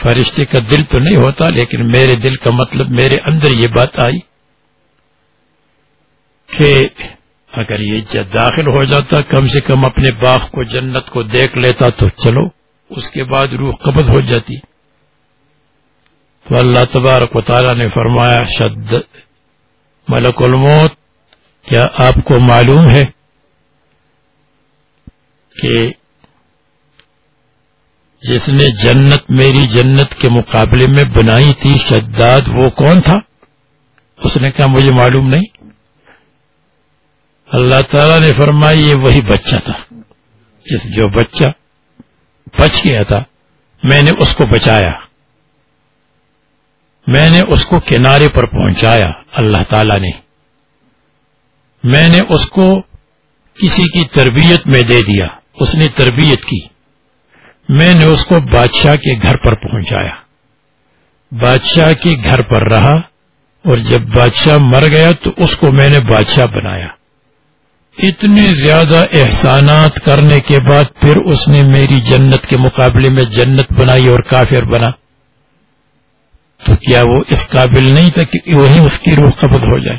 فرشتے کا دل تو نہیں ہوتا، لیکن میرے دل کا مطلب میرے اندر یہ بات آئی کہ اگر یہ داخل ہو جاتا، کم سے کم اپنے باغ کو، جنت کو دیکھ لیتا تو چلو، اس کے بعد روح قبض ہو جاتی۔ تو اللہ تبارک و تعالیٰ نے فرمایا، شد ملک الموت، کیا آپ کو معلوم ہے کہ جس نے جنت، میری جنت کے مقابلے میں بنائی تھی شداد، وہ کون تھا؟ اس نے کہا، مجھے معلوم نہیں۔ اللہ تعالی نے فرمائی یہ وہی بچہ تھا، جس جو بچہ بچ گیا تھا، میں نے اس کو بچایا۔ میں نے اس کو کنارے پر پہنچایا، اللہ تعالی نے۔ میں نے اس کو کسی کی تربیت میں دے دیا، اس نے تربیت کی۔ میں نے اس کو بادشاہ کے گھر پر پہنچایا۔ بادشاہ کے گھر پر رہا اور جب بادشاہ مر گیا تو اس کو میں نے بادشاہ بنایا۔ اتنے زیادہ احسانات کرنے کے بعد پھر اس نے میری جنت کے مقابلے میں جنت بنائی اور کافر بنا۔ تو کیا وہ اس قابل نہیں تھا کہ وہی اس کی روح قبض ہو جائے؟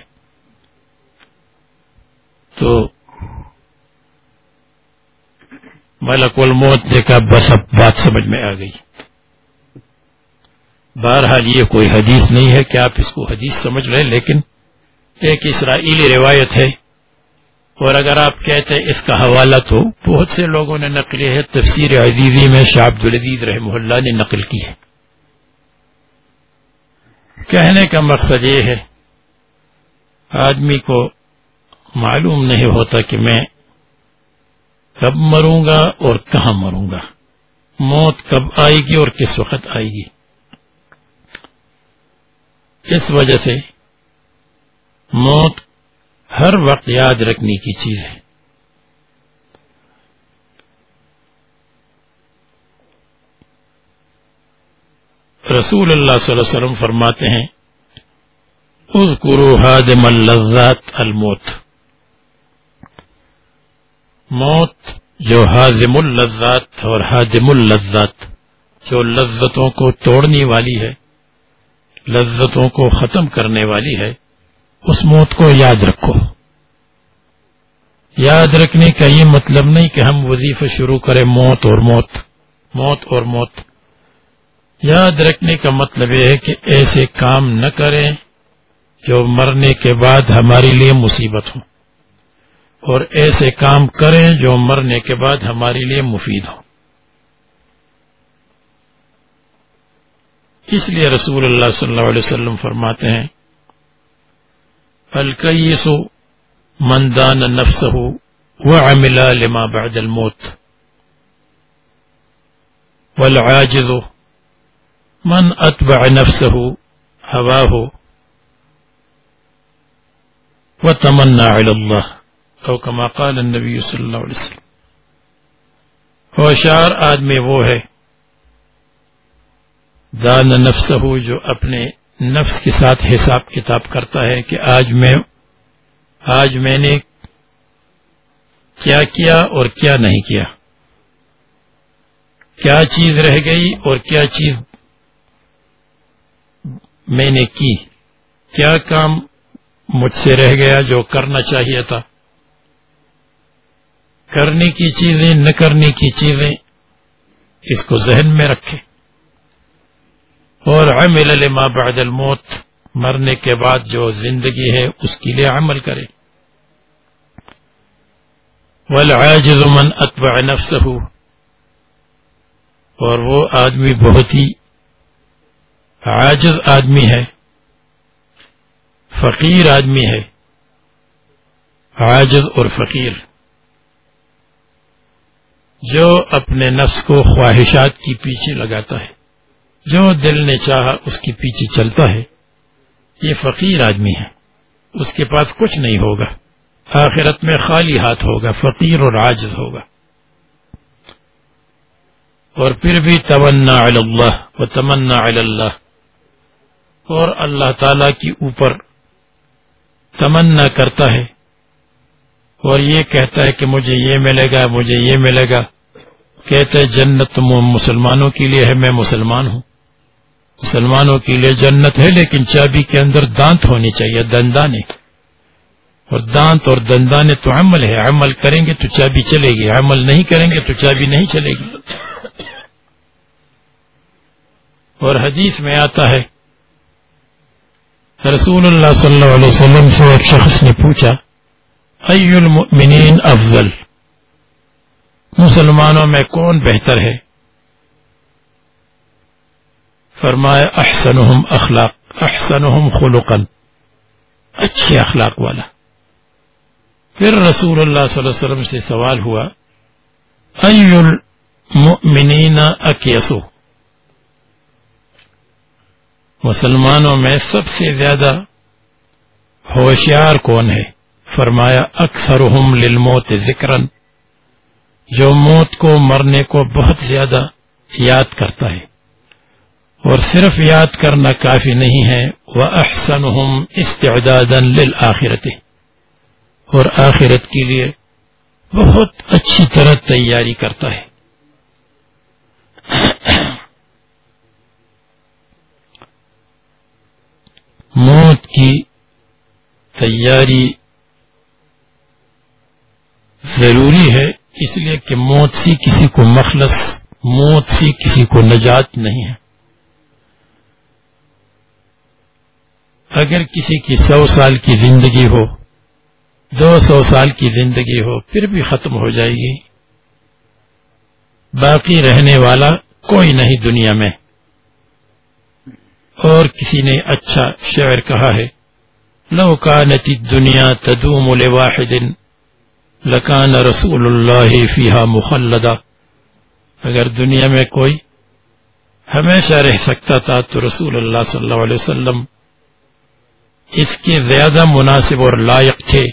تو ملک الموت نے کہا بس اب بات سمجھ میں آ گئی۔ بہرحال یہ کوئی حدیث نہیں ہے کہ آپ اس کو حدیث سمجھ رہے لیکن ایک اسرائیلی روایت ہے۔ اور اگر آپ کہتے ہیں اس کا حوالہ تو بہت سے لوگوں نے نقل ہے، تفسیر عزیزی میں شاہ عبد العزیز رحم اللہ نے نقل کی ہے۔ کہنے کا مقصد یہ ہے، آدمی کو معلوم نہیں ہوتا کہ میں کب مروں گا اور کہاں مروں گا۔ موت کب آئے گی اور کس وقت آئے گی۔ اس وجہ سے موت ہر وقت یاد رکھنے کی چیز ہے۔ رسول اللہ صلی اللہ علیہ وسلم فرماتے ہیں اس گرو حادم اللذات الموت۔ موت جو حاضم اللذات اور حاضم اللذات، جو لذتوں کو توڑنے والی ہے، لذتوں کو ختم کرنے والی ہے، اس موت کو یاد رکھو۔ یاد رکھنے کا یہ مطلب نہیں کہ ہم وظیفہ شروع کریں موت اور موت موت اور موت۔ یاد رکھنے کا مطلب یہ ہے کہ ایسے کام نہ کریں جو مرنے کے بعد ہمارے لیے مصیبت ہوں۔ اور ایسے کام کریں جو مرنے کے بعد ہمارے لیے مفید ہو اس لیے رسول اللہ صلی اللہ علیہ وسلم فرماتے ہیں الکیس مندان نفس ہو وہ لما بعد الموت، والعاجز من اتبع نفسه هواه وتمنى على الله، او کما قال النبی صلی اللہ علیہ وسلم۔ ہوشار آدمی وہ ہے، دان نفس ہو جو اپنے نفس کے ساتھ حساب کتاب کرتا ہے کہ آج میں آج میں نے کیا کیا اور کیا نہیں کیا۔ کیا چیز رہ گئی اور کیا چیز میں نے کی۔ کیا کام مجھ سے رہ گیا جو کرنا چاہیے تھا؟ کرنے کی چیزیں، نہ کرنے کی چیزیں اس کو ذہن میں رکھے۔ اور عمل لما بعد الموت، مرنے کے بعد جو زندگی ہے اس کے لیے عمل کرے۔ والعاجز من اتبع نفسه۔ اور وہ آدمی بہت ہی عاجز آدمی ہے، فقیر آدمی ہے، عاجز اور فقیر۔ جو اپنے نفس کو خواہشات کی پیچھے لگاتا ہے، جو دل نے چاہا اس کے پیچھے چلتا ہے، یہ فقیر آدمی ہے۔ اس کے پاس کچھ نہیں ہوگا، آخرت میں خالی ہاتھ ہوگا، فقیر اور عاجز ہوگا۔ اور پھر بھی تمنا اللہ، و تمنا اللہ۔ اور اللہ تعالی کی اوپر تمنا کرتا ہے اور یہ کہتا ہے کہ مجھے یہ ملے گا، مجھے یہ ملے گا۔ کہتے جنت مسلمانوں کے لیے ہے، میں مسلمان ہوں۔ مسلمانوں کے لیے جنت ہے، لیکن چابی کے اندر دانت ہونی چاہیے، دندانے۔ اور دانت اور دندانے تو عمل ہے، عمل کریں گے تو چابی چلے گی، عمل نہیں کریں گے تو چابی نہیں چلے گی۔ اور حدیث میں آتا ہے رسول اللہ صلی اللہ علیہ وسلم سے ایک شخص نے پوچھا ای المؤمنین افضل مسلمانوں میں کون بہتر ہے؟ فرمایا، احسنهم اخلاق، احسنهم خلقا. اچھے اخلاق والا۔ پھر رسول اللہ صلی اللہ علیہ وسلم سے سوال ہوا ای المؤمنین اکیسو؟ مسلمانوں میں سب سے زیادہ ہوشیار کون ہے؟ فرمایا اکثر ہم للموت ذکرن جو موت کو، مرنے کو بہت زیادہ یاد کرتا ہے۔ اور صرف یاد کرنا کافی نہیں ہے۔ وہ احسن ہم استعداد اور آخرت کے لیے بہت اچھی طرح تیاری کرتا ہے۔ موت کی تیاری ضروری ہے، اس لیے کہ موت سی کسی کو مخلص، موت سی کسی کو نجات نہیں ہے۔ اگر کسی کی سو سال کی زندگی ہو، دو سو سال کی زندگی ہو، پھر بھی ختم ہو جائے گی۔ باقی رہنے والا کوئی نہیں دنیا میں۔ اور کسی نے اچھا شعر کہا ہے۔ لو کانت دنیا تدوم لواحد، لکان رسول اللہ فیہا مخلدہ۔ اگر دنیا میں کوئی ہمیشہ رہ سکتا تھا تو رسول اللہ صلی اللہ علیہ وسلم اس کے زیادہ مناسب اور لائق تھے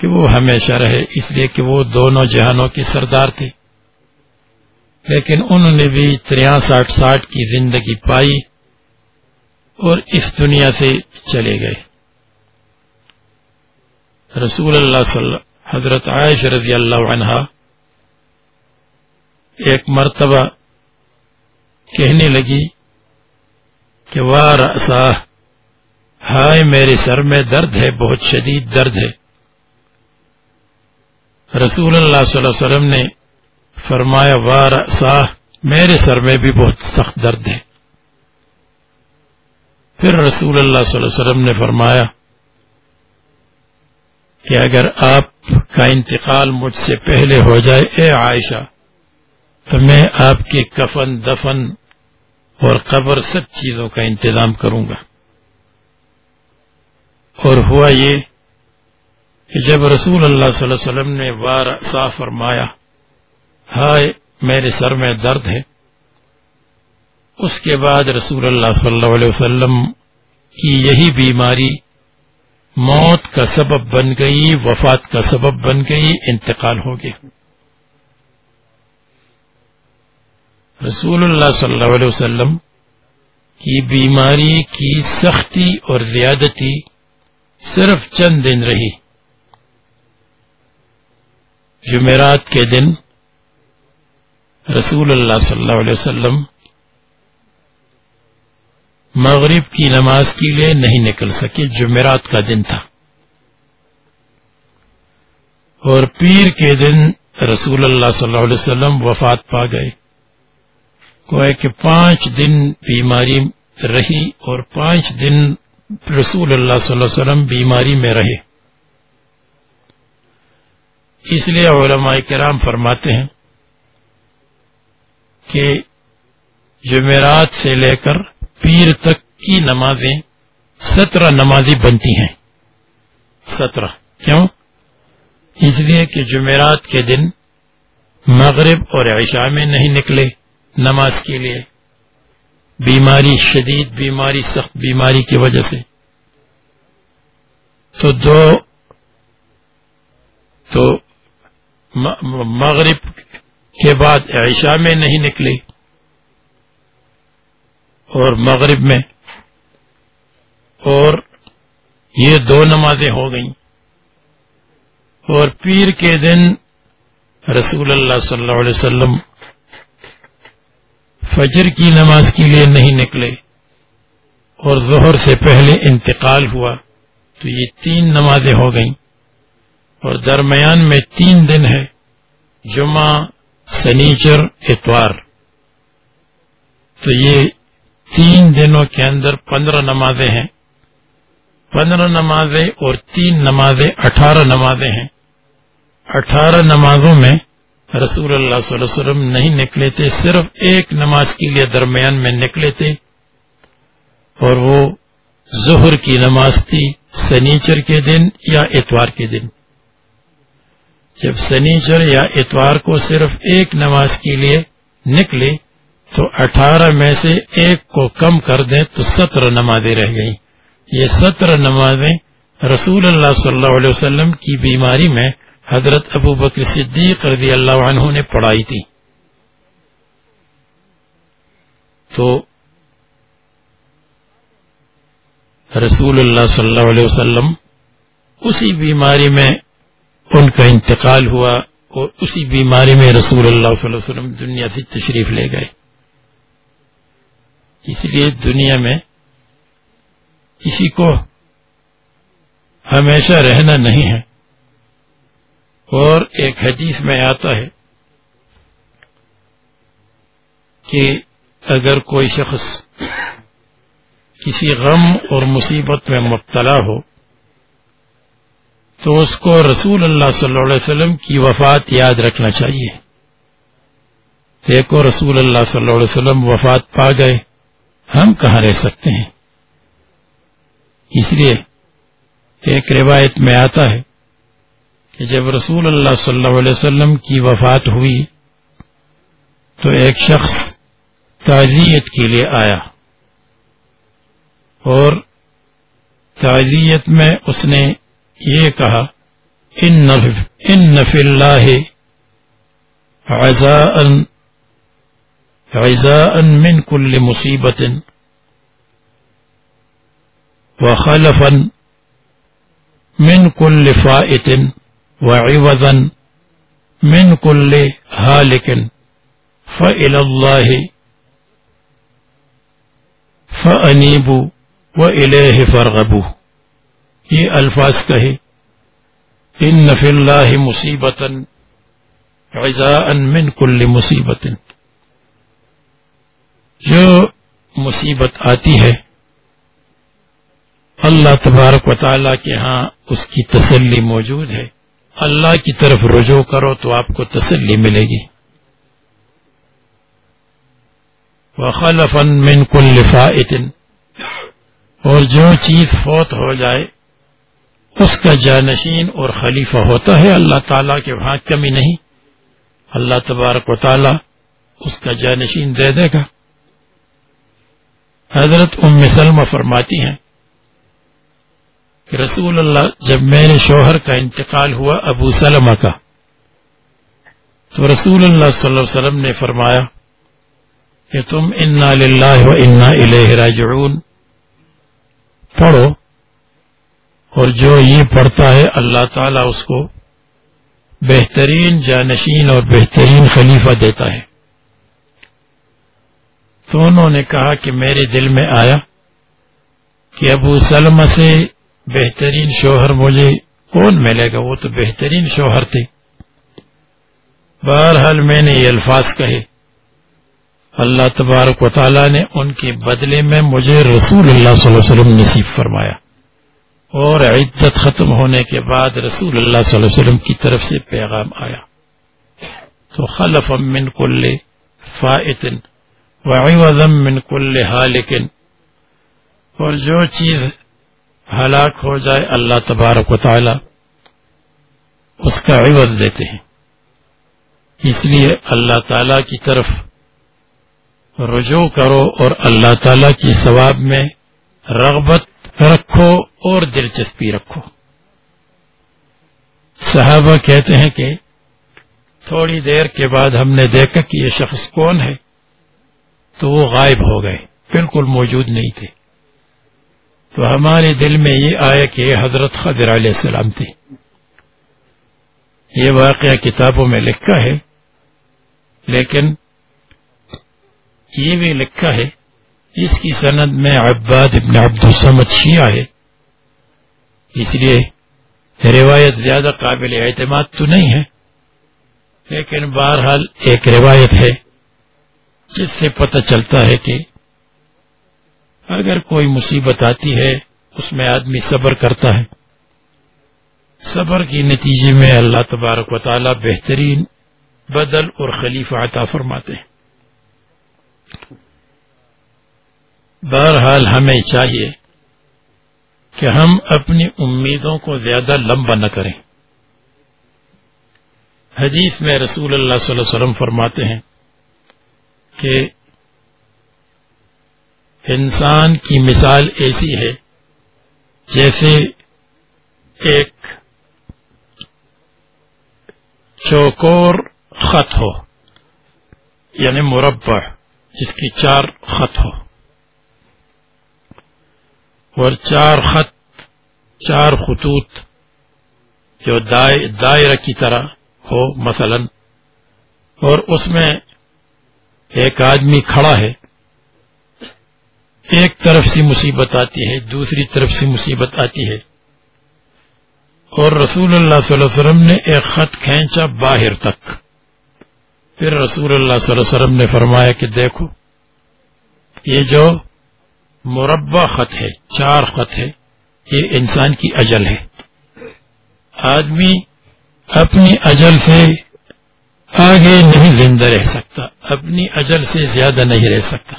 کہ وہ ہمیشہ رہے، اس لیے کہ وہ دونوں جہانوں کے سردار تھے۔ لیکن انہوں نے بھی تریا ساٹھ ساٹھ کی زندگی پائی۔ اور اس دنیا سے چلے گئے۔ رسول اللہ صلی اللہ حضرت عائش رضی اللہ عنہ، ایک مرتبہ کہنے لگی کہ وار ہائے میرے سر میں درد ہے، بہت شدید درد ہے۔ رسول اللہ صلی اللہ علیہ وسلم نے فرمایا وار ساہ میرے سر میں بھی بہت سخت درد ہے۔ پھر رسول اللہ صلی اللہ علیہ وسلم نے فرمایا کہ اگر آپ کا انتقال مجھ سے پہلے ہو جائے، اے عائشہ، تو میں آپ کے کفن، دفن اور قبر سب چیزوں کا انتظام کروں گا۔ اور ہوا یہ کہ جب رسول اللہ صلی اللہ علیہ وسلم نے وار صاف فرمایا، ہائے، میرے سر میں درد ہے۔ اس کے بعد رسول اللہ صلی اللہ علیہ وسلم کی یہی بیماری موت کا سبب بن گئی، وفات کا سبب بن گئی، انتقال ہو گیا رسول اللہ صلی اللہ علیہ وسلم کی بیماری کی سختی اور زیادتی صرف چند دن رہی۔ جمعرات کے دن رسول اللہ صلی اللہ علیہ وسلم مغرب کی نماز کے لیے نہیں نکل سکے، جمعرات کا دن تھا۔ اور پیر کے دن رسول اللہ صلی اللہ علیہ وسلم وفات پا گئے۔ کوئی کہ پانچ دن بیماری رہی اور پانچ دن رسول اللہ صلی اللہ علیہ وسلم بیماری میں رہے۔ اس لیے علماء کرام فرماتے ہیں کہ جمعرات سے لے کر پیر تک کی نمازیں سترہ نمازی بنتی ہیں۔ سترہ۔ کیوں؟ اس لیے کہ جمعرات کے دن مغرب اور عشاء میں نہیں نکلے نماز کے لیے۔ بیماری شدید، بیماری سخت، بیماری کی وجہ سے۔ تو دو، تو مغرب کے بعد عشاء میں نہیں نکلے۔ اور مغرب میں اور یہ دو نمازیں ہو گئیں۔ اور پیر کے دن رسول اللہ صلی اللہ علیہ وسلم فجر کی نماز کے لیے نہیں نکلے اور ظہر سے پہلے انتقال ہوا تو یہ تین نمازیں ہو گئیں۔ اور درمیان میں تین دن ہے، جمعہ، سنیچر، اتوار۔ تو یہ تین دنوں کے اندر پندرہ نمازیں ہیں۔ پندرہ نمازیں اور تین نمازیں، اٹھارہ نمازیں ہیں۔ اٹھارہ نمازوں میں رسول اللہ صلی اللہ علیہ وسلم نہیں نکلے تھے، صرف ایک نماز کے لیے درمیان میں نکلے تھے۔ اور وہ ظہر کی نماز تھی سنیچر کے دن یا اتوار کے دن۔ جب سنیچر یا اتوار کو صرف ایک نماز کے لیے نکلے تو اٹھارہ میں سے ایک کو کم کر دیں تو سترہ نمازیں رہ گئیں۔ یہ سترہ نمازیں رسول اللہ صلی اللہ علیہ وسلم کی بیماری میں حضرت ابو بکر صدیق رضی اللہ عنہ نے پڑھائی تھی۔ تو رسول اللہ صلی اللہ علیہ وسلم اسی بیماری میں ان کا انتقال ہوا اور اسی بیماری میں رسول اللہ صلی اللہ علیہ وسلم دنیا سے تشریف لے گئے۔ اس لیے دنیا میں کسی کو ہمیشہ رہنا نہیں ہے۔ اور ایک حدیث میں آتا ہے کہ اگر کوئی شخص کسی غم اور مصیبت میں مبتلا ہو تو اس کو رسول اللہ صلی اللہ علیہ وسلم کی وفات یاد رکھنا چاہیے۔ دیکھو رسول اللہ صلی اللہ علیہ وسلم وفات پا گئے۔ ہم کہاں رہ سکتے ہیں؟ اس لیے ایک روایت میں آتا ہے کہ جب رسول اللہ صلی اللہ علیہ وسلم کی وفات ہوئی تو ایک شخص تعزیت کے لیے آیا اور تعزیت میں اس نے یہ کہا، ان نف اللہ من کل مصیبت وخلفا من كل فائت وعوضا من كل هالك. فإلى الله فأنيبوا وإليه فارغبوا یہ الفاظ إن فی اللہ مصیبت عزاء من کل مصیبت جو مصیبت آتی ہے، اللہ تبارک و تعالیٰ کے ہاں اس کی تسلی موجود ہے۔ اللہ کی طرف رجوع کرو تو آپ کو تسلی ملے گی۔ وخلفن من کل فائتن اور جو چیز فوت ہو جائے، اس کا جانشین اور خلیفہ ہوتا ہے۔ اللہ تعالیٰ کے وہاں کمی نہیں۔ اللہ تبارک و تعالیٰ اس کا جانشین دے دے گا۔ حضرت ام سلمہ فرماتی ہیں کہ رسول اللہ جب میرے شوہر کا انتقال ہوا ابو سلمہ کا، تو رسول اللہ صلی اللہ علیہ وسلم نے فرمایا کہ تم انا للہ و انا الیہ راجعون۔ پڑھو اور جو یہ پڑھتا ہے اللہ تعالیٰ اس کو بہترین جانشین اور بہترین خلیفہ دیتا ہے۔ تو انہوں نے کہا کہ میرے دل میں آیا کہ ابو سلم سے بہترین شوہر مجھے کون ملے گا؟ وہ تو بہترین شوہر تھے۔ بہرحال میں نے یہ الفاظ کہے۔ اللہ تبارک و تعالیٰ نے ان کے بدلے میں مجھے رسول اللہ صلی اللہ علیہ وسلم نصیب فرمایا۔ اور عدت ختم ہونے کے بعد رسول اللہ صلی اللہ علیہ وسلم کی طرف سے پیغام آیا۔ تو خلف من کل فائتن۔ وعوضم من کل حالکن اور جو چیز ہلاک ہو جائے اللہ تبارک و تعالی، اس کا عوض دیتے ہیں۔ اس لیے اللہ تعالی کی طرف رجوع کرو اور اللہ تعالی کی ثواب میں رغبت رکھو اور دلچسپی رکھو۔ صحابہ کہتے ہیں کہ تھوڑی دیر کے بعد ہم نے دیکھا کہ یہ شخص کون ہے۔ تو وہ غائب ہو گئے۔ بالکل موجود نہیں تھے۔ تو ہمارے دل میں یہ آیا کہ حضرت خضر علیہ السلام تھے۔ یہ واقعہ کتابوں میں لکھا ہے۔ لیکن یہ بھی لکھا ہے، اس کی سند میں عباد ابن عبد السمد شیعہ ہے۔ اس لیے روایت زیادہ قابل اعتماد تو نہیں ہے، لیکن بہرحال ایک روایت ہے۔ جس سے پتہ چلتا ہے کہ اگر کوئی مصیبت آتی ہے، اس میں آدمی صبر کرتا ہے۔ صبر کی نتیجے میں اللہ تبارک و تعالی بہترین بدل اور خلیفہ عطا فرماتے ہیں۔ بہرحال ہمیں چاہیے کہ ہم اپنی امیدوں کو زیادہ لمبا نہ کریں۔ حدیث میں رسول اللہ صلی اللہ علیہ وسلم فرماتے ہیں کہ انسان کی مثال ایسی ہے جیسے ایک چوکور خط ہو یعنی مربع، جس کی چار خط ہو۔ اور چار خط، چار خطوط جو دائرہ کی طرح ہو، مثلا، اور اس میں ایک آدمی کھڑا ہے، ایک طرف سے مصیبت آتی ہے، دوسری طرف سے مصیبت آتی ہے۔ اور رسول اللہ صلی اللہ علیہ وسلم نے ایک خط کھینچا باہر تک۔ پھر رسول اللہ صلی اللہ علیہ وسلم نے فرمایا کہ دیکھو، یہ جو مربع خط ہے، چار خط ہے، یہ انسان کی اجل ہے۔ آدمی اپنی اجل سے آگے نہیں زندہ رہ سکتا، اپنی اجل سے زیادہ نہیں رہ سکتا۔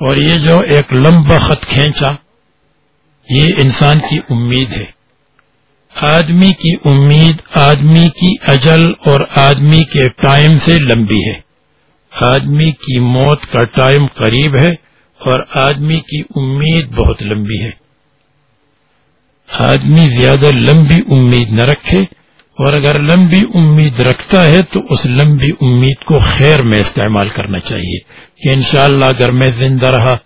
اور یہ جو ایک لمبا خط کھینچا، یہ انسان کی امید ہے۔ آدمی کی امید آدمی کی اجل اور آدمی کے ٹائم سے لمبی ہے۔ آدمی کی موت کا ٹائم قریب ہے اور آدمی کی امید بہت لمبی ہے۔ آدمی زیادہ لمبی امید نہ رکھے اور اگر لمبی امید رکھتا ہے تو اس لمبی امید کو خیر میں استعمال کرنا چاہیے کہ انشاءاللہ اگر میں زندہ رہا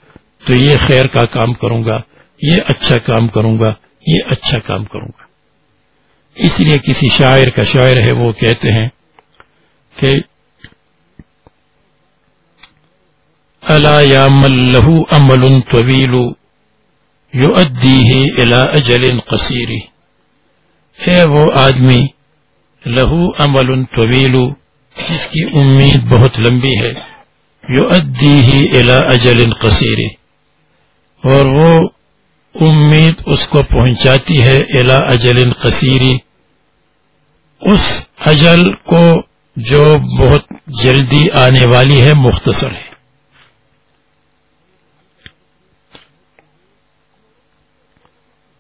تو یہ خیر کا کام کروں گا، یہ اچھا کام کروں گا، یہ اچھا کام کروں گا۔ اس لیے کسی شاعر کا شاعر ہے، وہ کہتے ہیں کہ الا یا ملہ امل طویل یو ادی الا اجل قصیری ہے وہ آدمی لہو امل طویل جس کی امید بہت لمبی ہے۔ یو ادی ہی الا اجل قصیری اور وہ امید اس کو پہنچاتی ہے الا اجل قصیری اس اجل کو جو بہت جلدی آنے والی ہے، مختصر ہے۔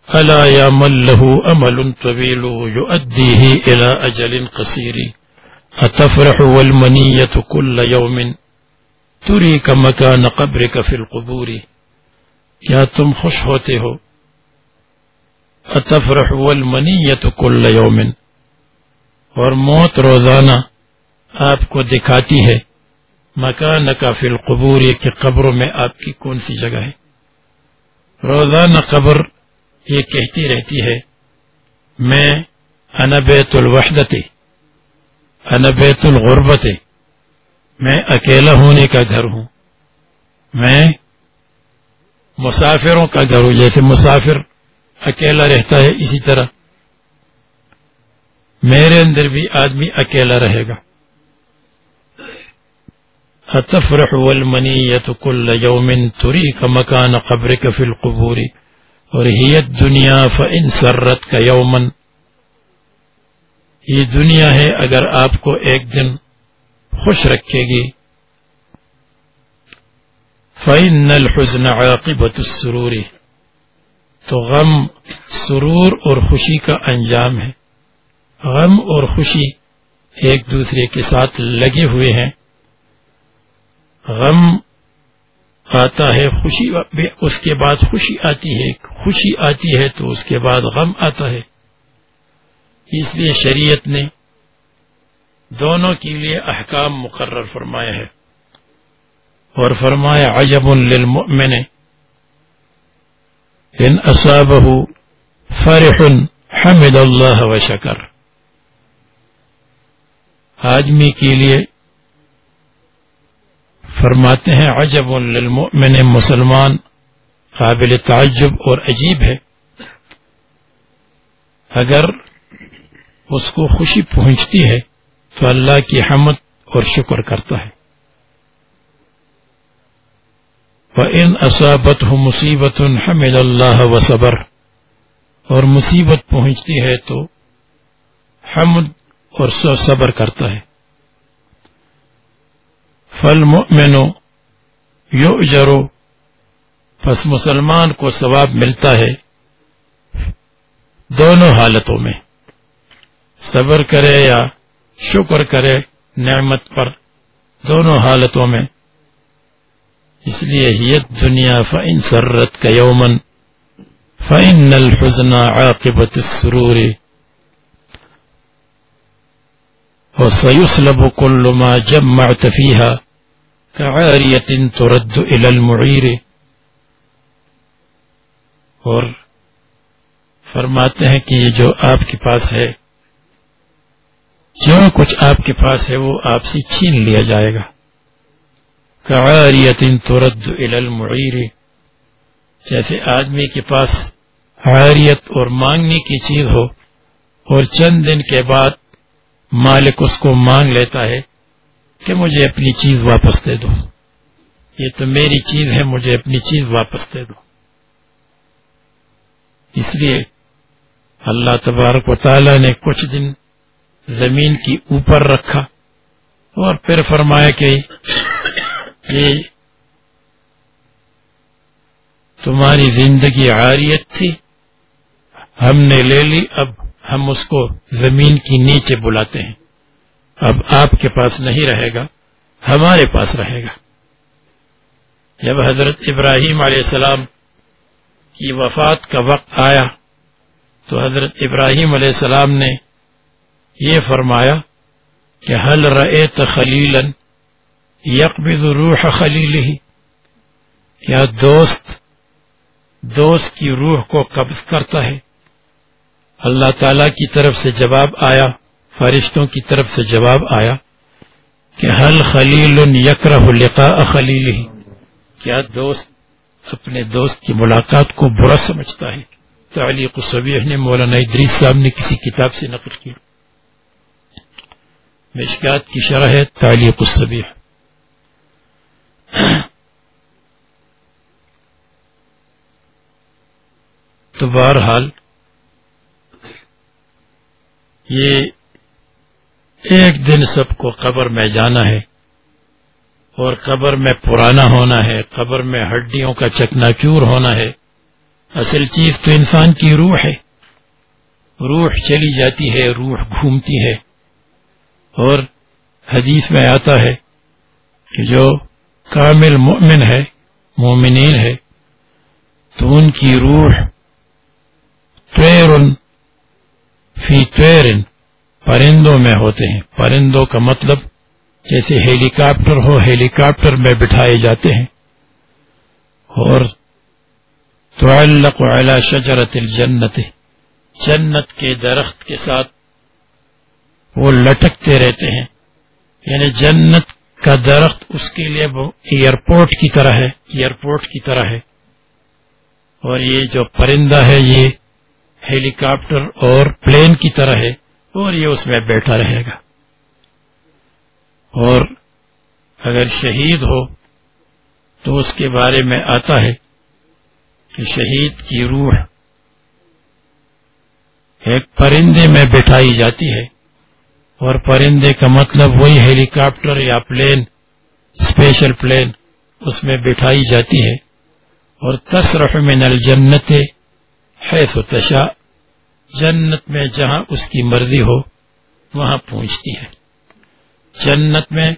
الا یا ملہ امل طویل يؤديه الى اجل قصير؟ اتفرح والمنية كل يوم؟ تريك مكان قبرك في القبور؟ کیا تم خوش ہوتے ہو. اتفرح والمنية كل يوم؟ اور موت روزانہ آپ کو دکھاتی ہے. مکان کا فی القبور کہ قبروں میں آپ کی کون سی جگہ ہے؟ روزانہ قبر یہ کہتی رہتی ہے، میں انبیت الوحدت انبیت الغربت، میں اکیلا ہونے کا گھر ہوں، میں مسافروں کا گھر ہوں، جیسے مسافر اکیلا رہتا ہے اسی طرح، میرے اندر بھی آدمی اکیلا رہے گا۔ اتفرح والمنیت کل یوم تری کا مکان قبر کا فی القبوری اور ہیت دنیا فن سرت کا یومن یہ دنیا ہے اگر آپ کو ایک دن خوش رکھے گی۔ فعن الحسن عاقبت السروری تو غم، سرور اور خوشی کا انجام ہے۔ غم اور خوشی ایک دوسرے کے ساتھ لگے ہوئے ہیں۔ غم آتا ہے، خوشی اس کے بعد خوشی آتی ہے، خوشی آتی ہے تو اس کے بعد غم آتا ہے۔ اس لیے شریعت نے دونوں کے لیے احکام مقرر فرمایا ہے۔ اور فرمایا، عجب للمؤمن ان اصابہ فرح حمد اللہ و شکر۔ آدمی کے لیے فرماتے ہیں، عجب للمؤمن مسلمان، قابل تعجب اور عجیب ہے۔ اگر اس کو خوشی پہنچتی ہے، تو اللہ کی حمد اور شکر کرتا ہے۔ ان اسابت ہو مصیبت حمد اللہ و صبر اور مصیبت پہنچتی ہے تو حمد اور صبر کرتا ہے۔ فل مینو یو اجرو پس مسلمان کو ثواب ملتا ہے دونوں حالتوں میں۔ صبر کرے یا شکر کرے نعمت پر، دونوں حالتوں میں۔ اس لیے یہ دنیا فن سرت کا یومن فن الحزن عاقبت السرور۔ وسيسلب كل ما جمعت فيها۔ كعارية ترد إلى المعير. اور فرماتے ہیں کہ یہ جو آپ کے پاس ہے، جو کچھ آپ کے پاس ہے، وہ آپ سے چھین لیا جائے گا. کعاریت ترد الى المعیر جیسے آدمی کے پاس عاریت اور مانگنے کی چیز ہو اور چند دن کے بعد مالک اس کو مانگ لیتا ہے کہ مجھے اپنی چیز واپس دے دو۔ یہ تو میری چیز ہے، مجھے اپنی چیز واپس دے دو۔ اس لیے اللہ تبارک و تعالی نے کچھ دن زمین کی اوپر رکھا اور پھر فرمایا کہ یہ تمہاری زندگی عاریت تھی، ہم نے لے لی، اب ہم اس کو زمین کی نیچے بلاتے ہیں۔ اب آپ کے پاس نہیں رہے گا، ہمارے پاس رہے گا۔ جب حضرت ابراہیم علیہ السلام کی وفات کا وقت آیا، تو حضرت ابراہیم علیہ السلام نے یہ فرمایا کہ حل رے خلیل یکبض روح خلیل ہی کیا دوست دوست کی روح کو قبض کرتا ہے؟ اللہ تعالی کی طرف سے جواب آیا فرشتوں کی طرف سے جواب آیا کہ حل خلیل یکرہ لقاء خلیل ہی کیا دوست اپنے دوست کی ملاقات کو برا سمجھتا ہے؟ تعلیق صبیح نے مولانا ادریس صاحب نے کسی کتاب سے نقل کیا مشکات کی شرح ہے تعلیق الصبیح تو بہرحال یہ ایک دن سب کو قبر میں جانا ہے اور قبر میں پرانا ہونا ہے، قبر میں ہڈیوں کا چکنا چور ہونا ہے۔ اصل چیز تو انسان کی روح ہے۔ روح چلی جاتی ہے، روح گھومتی ہے۔ اور حدیث میں آتا ہے کہ جو کامل مومن ہے، مومنین ہے، تو ان کی روح تیرن فی تیرن پرندوں میں ہوتے ہیں۔ پرندوں کا مطلب جیسے ہیلی کاپٹر ہو ہیلی کاپٹر میں بٹھائے جاتے ہیں۔ اور تو شجرت الجنت، جنت کے درخت کے ساتھ وہ لٹکتے رہتے ہیں۔ یعنی جنت کا درخت اس کے لیے ایئرپورٹ کی طرح ہے، ایئرپورٹ کی طرح ہے۔ اور یہ جو پرندہ ہے، یہ ہیلی کاپٹر اور پلین کی طرح ہے۔ اور یہ اس میں بیٹھا رہے گا۔ اور اگر شہید ہو تو اس کے بارے میں آتا ہے کہ شہید کی روح ایک پرندے میں بٹھائی جاتی ہے۔ اور پرندے کا مطلب وہی ہیلی کاپٹر یا پلین، اسپیشل پلین، اس میں بٹھائی جاتی ہے۔ اور تصرف من الجنت ہے تشا جنت میں جہاں اس کی مرضی ہو، وہاں پہنچتی ہے۔ جنت میں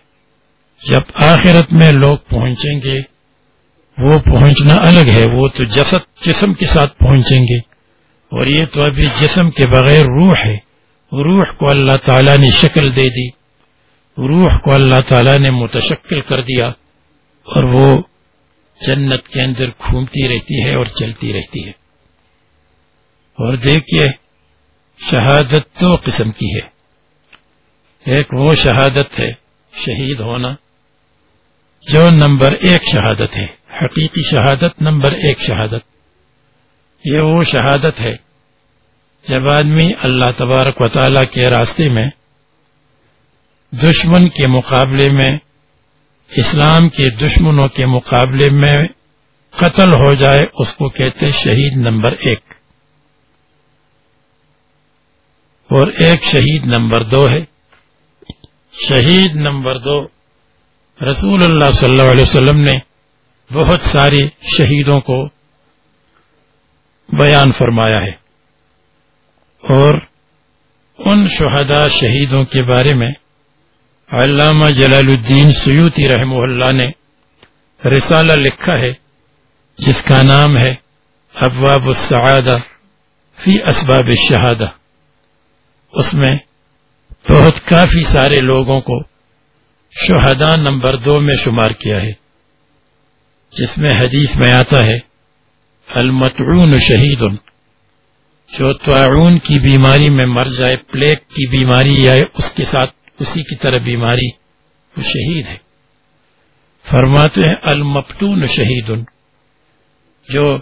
جب آخرت میں لوگ پہنچیں گے، وہ پہنچنا الگ ہے، وہ تو جسد، جسم کے ساتھ پہنچیں گے۔ اور یہ تو ابھی جسم کے بغیر روح ہے۔ روح کو اللہ تعالیٰ نے شکل دے دی۔ روح کو اللہ تعالیٰ نے متشکل کر دیا۔ اور وہ جنت کے اندر گھومتی رہتی ہے اور چلتی رہتی ہے۔ اور دیکھیے شہادت دو قسم کی ہے۔ ایک وہ شہادت ہے، شہید ہونا، جو نمبر ایک شہادت ہے، حقیقی شہادت نمبر ایک شہادت۔ یہ وہ شہادت ہے، جب آدمی اللہ تبارک و تعالی کے راستے میں، دشمن کے مقابلے میں، اسلام کے دشمنوں کے مقابلے میں قتل ہو جائے، اس کو کہتے شہید نمبر ایک۔ اور ایک شہید نمبر دو ہے۔ شہید نمبر دو، رسول اللہ صلی اللہ علیہ وسلم نے بہت سارے شہیدوں کو بیان فرمایا ہے۔ اور ان شہداء شہیدوں کے بارے میں علامہ جلال الدین سیوتی رحمہ اللہ نے رسالہ لکھا ہے، جس کا نام ہے ابواب السعادہ فی اسباب الشہادہ۔ اس میں بہت کافی سارے لوگوں کو شہداء نمبر دو میں شمار کیا ہے، جس میں حدیث میں آتا ہے، المتعون شہید، جو تعاون کی بیماری میں مر جائے پلیک کی بیماری یا اس کے ساتھ اسی کی طرح بیماری، وہ شہید ہے۔ فرماتے ہیں المپتون شہید، جو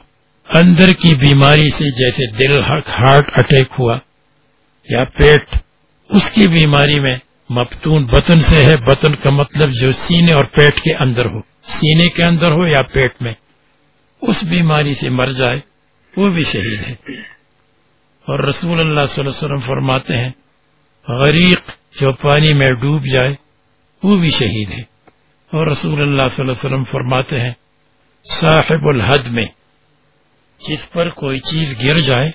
اندر کی بیماری سے جیسے دل ہارٹ اٹیک ہوا یا پیٹ، اس کی بیماری میں مپتون بطن سے ہے۔ بطن کا مطلب جو سینے اور پیٹ کے اندر ہو۔ سینے کے اندر ہو یا پیٹ میں۔ اس بیماری سے مر جائے، وہ بھی شہید ہے۔ اور رسول اللہ صلی اللہ علیہ وسلم فرماتے ہیں، غریق جو پانی میں ڈوب جائے، وہ بھی شہید ہے۔ اور رسول اللہ صلی اللہ علیہ وسلم فرماتے ہیں، صاحب الحد میں، جس پر کوئی چیز گر جائے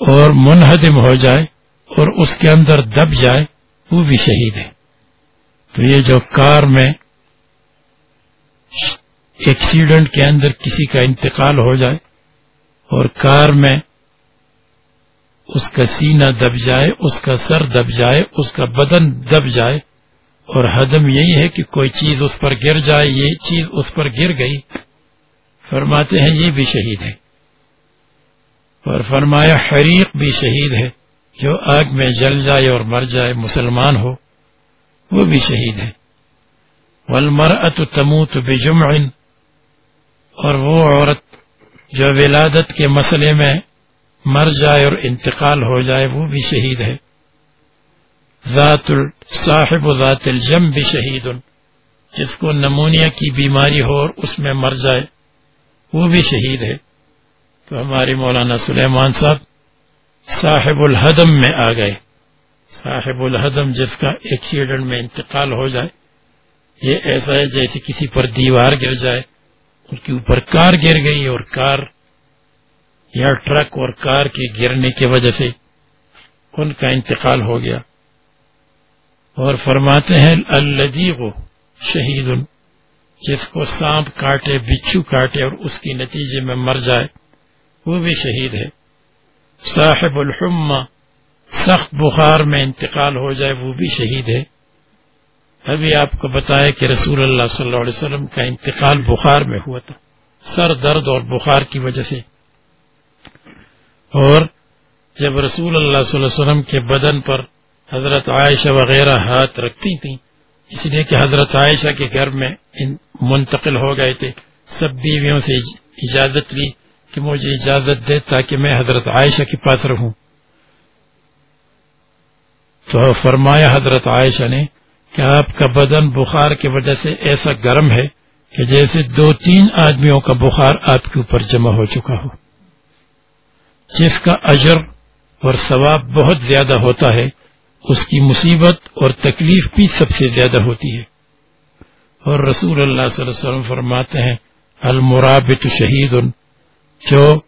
اور منہدم ہو جائے اور اس کے اندر دب جائے، وہ بھی شہید ہے۔ تو یہ جو کار میں ایکسیڈنٹ کے اندر کسی کا انتقال ہو جائے اور کار میں اس کا سینہ دب جائے، اس کا سر دب جائے، اس کا بدن دب جائے، اور حدم یہی ہے کہ کوئی چیز اس پر گر جائے، یہ چیز اس پر گر گئی، فرماتے ہیں یہ بھی شہید ہے۔ اور فرمایا، حریق بھی شہید ہے، جو آگ میں جل جائے اور مر جائے، مسلمان ہو، وہ بھی شہید ہے۔ والمرأة تموت بجمع، اور وہ عورت جو ولادت کے مسئلے میں مر جائے اور انتقال ہو جائے، وہ بھی شہید ہے۔ ذات صاحب ذات الجم بھی شہید، جس کو نمونیا کی بیماری ہو اور اس میں مر جائے، وہ بھی شہید ہے۔ تو ہمارے مولانا سلیمان صاحب صاحب الحدم میں آ گئے۔ صاحب الحدم جس کا ایکسیڈنٹ میں انتقال ہو جائے، یہ ایسا ہے جیسے کسی پر دیوار گر جائے، ان کے اوپر کار گر گئی اور کار یا ٹرک اور کار کے گرنے کی وجہ سے ان کا انتقال ہو گیا۔ اور فرماتے ہیں الدی کو شہید جس کو سانپ کاٹے، بچھو کاٹے اور اس کی نتیجے میں مر جائے وہ بھی شہید ہے۔ صاحب الحمہ، سخت بخار میں انتقال ہو جائے وہ بھی شہید ہے۔ ابھی آپ کو بتایا کہ رسول اللہ صلی اللہ علیہ وسلم کا انتقال بخار میں ہوا تھا۔ سر درد اور بخار کی وجہ سے۔ اور جب رسول اللہ صلی اللہ علیہ وسلم کے بدن پر حضرت عائشہ وغیرہ ہاتھ رکھتی تھیں، اس لیے کہ حضرت عائشہ کے گھر میں منتقل ہو گئے تھے، سب بیویوں سے اجازت لی۔ کہ مجھے اجازت دے تاکہ میں حضرت عائشہ کے پاس رہوں۔ تو فرمایا حضرت عائشہ نے کہ آپ کا بدن بخار کی وجہ سے ایسا گرم ہے کہ جیسے دو تین آدمیوں کا بخار آپ کے اوپر جمع ہو چکا ہو۔ جس کا اجر اور ثواب بہت زیادہ ہوتا ہے، اس کی مصیبت اور تکلیف بھی سب سے زیادہ ہوتی ہے۔ اور رسول اللہ صلی اللہ علیہ وسلم فرماتے ہیں، المرابط شہید جو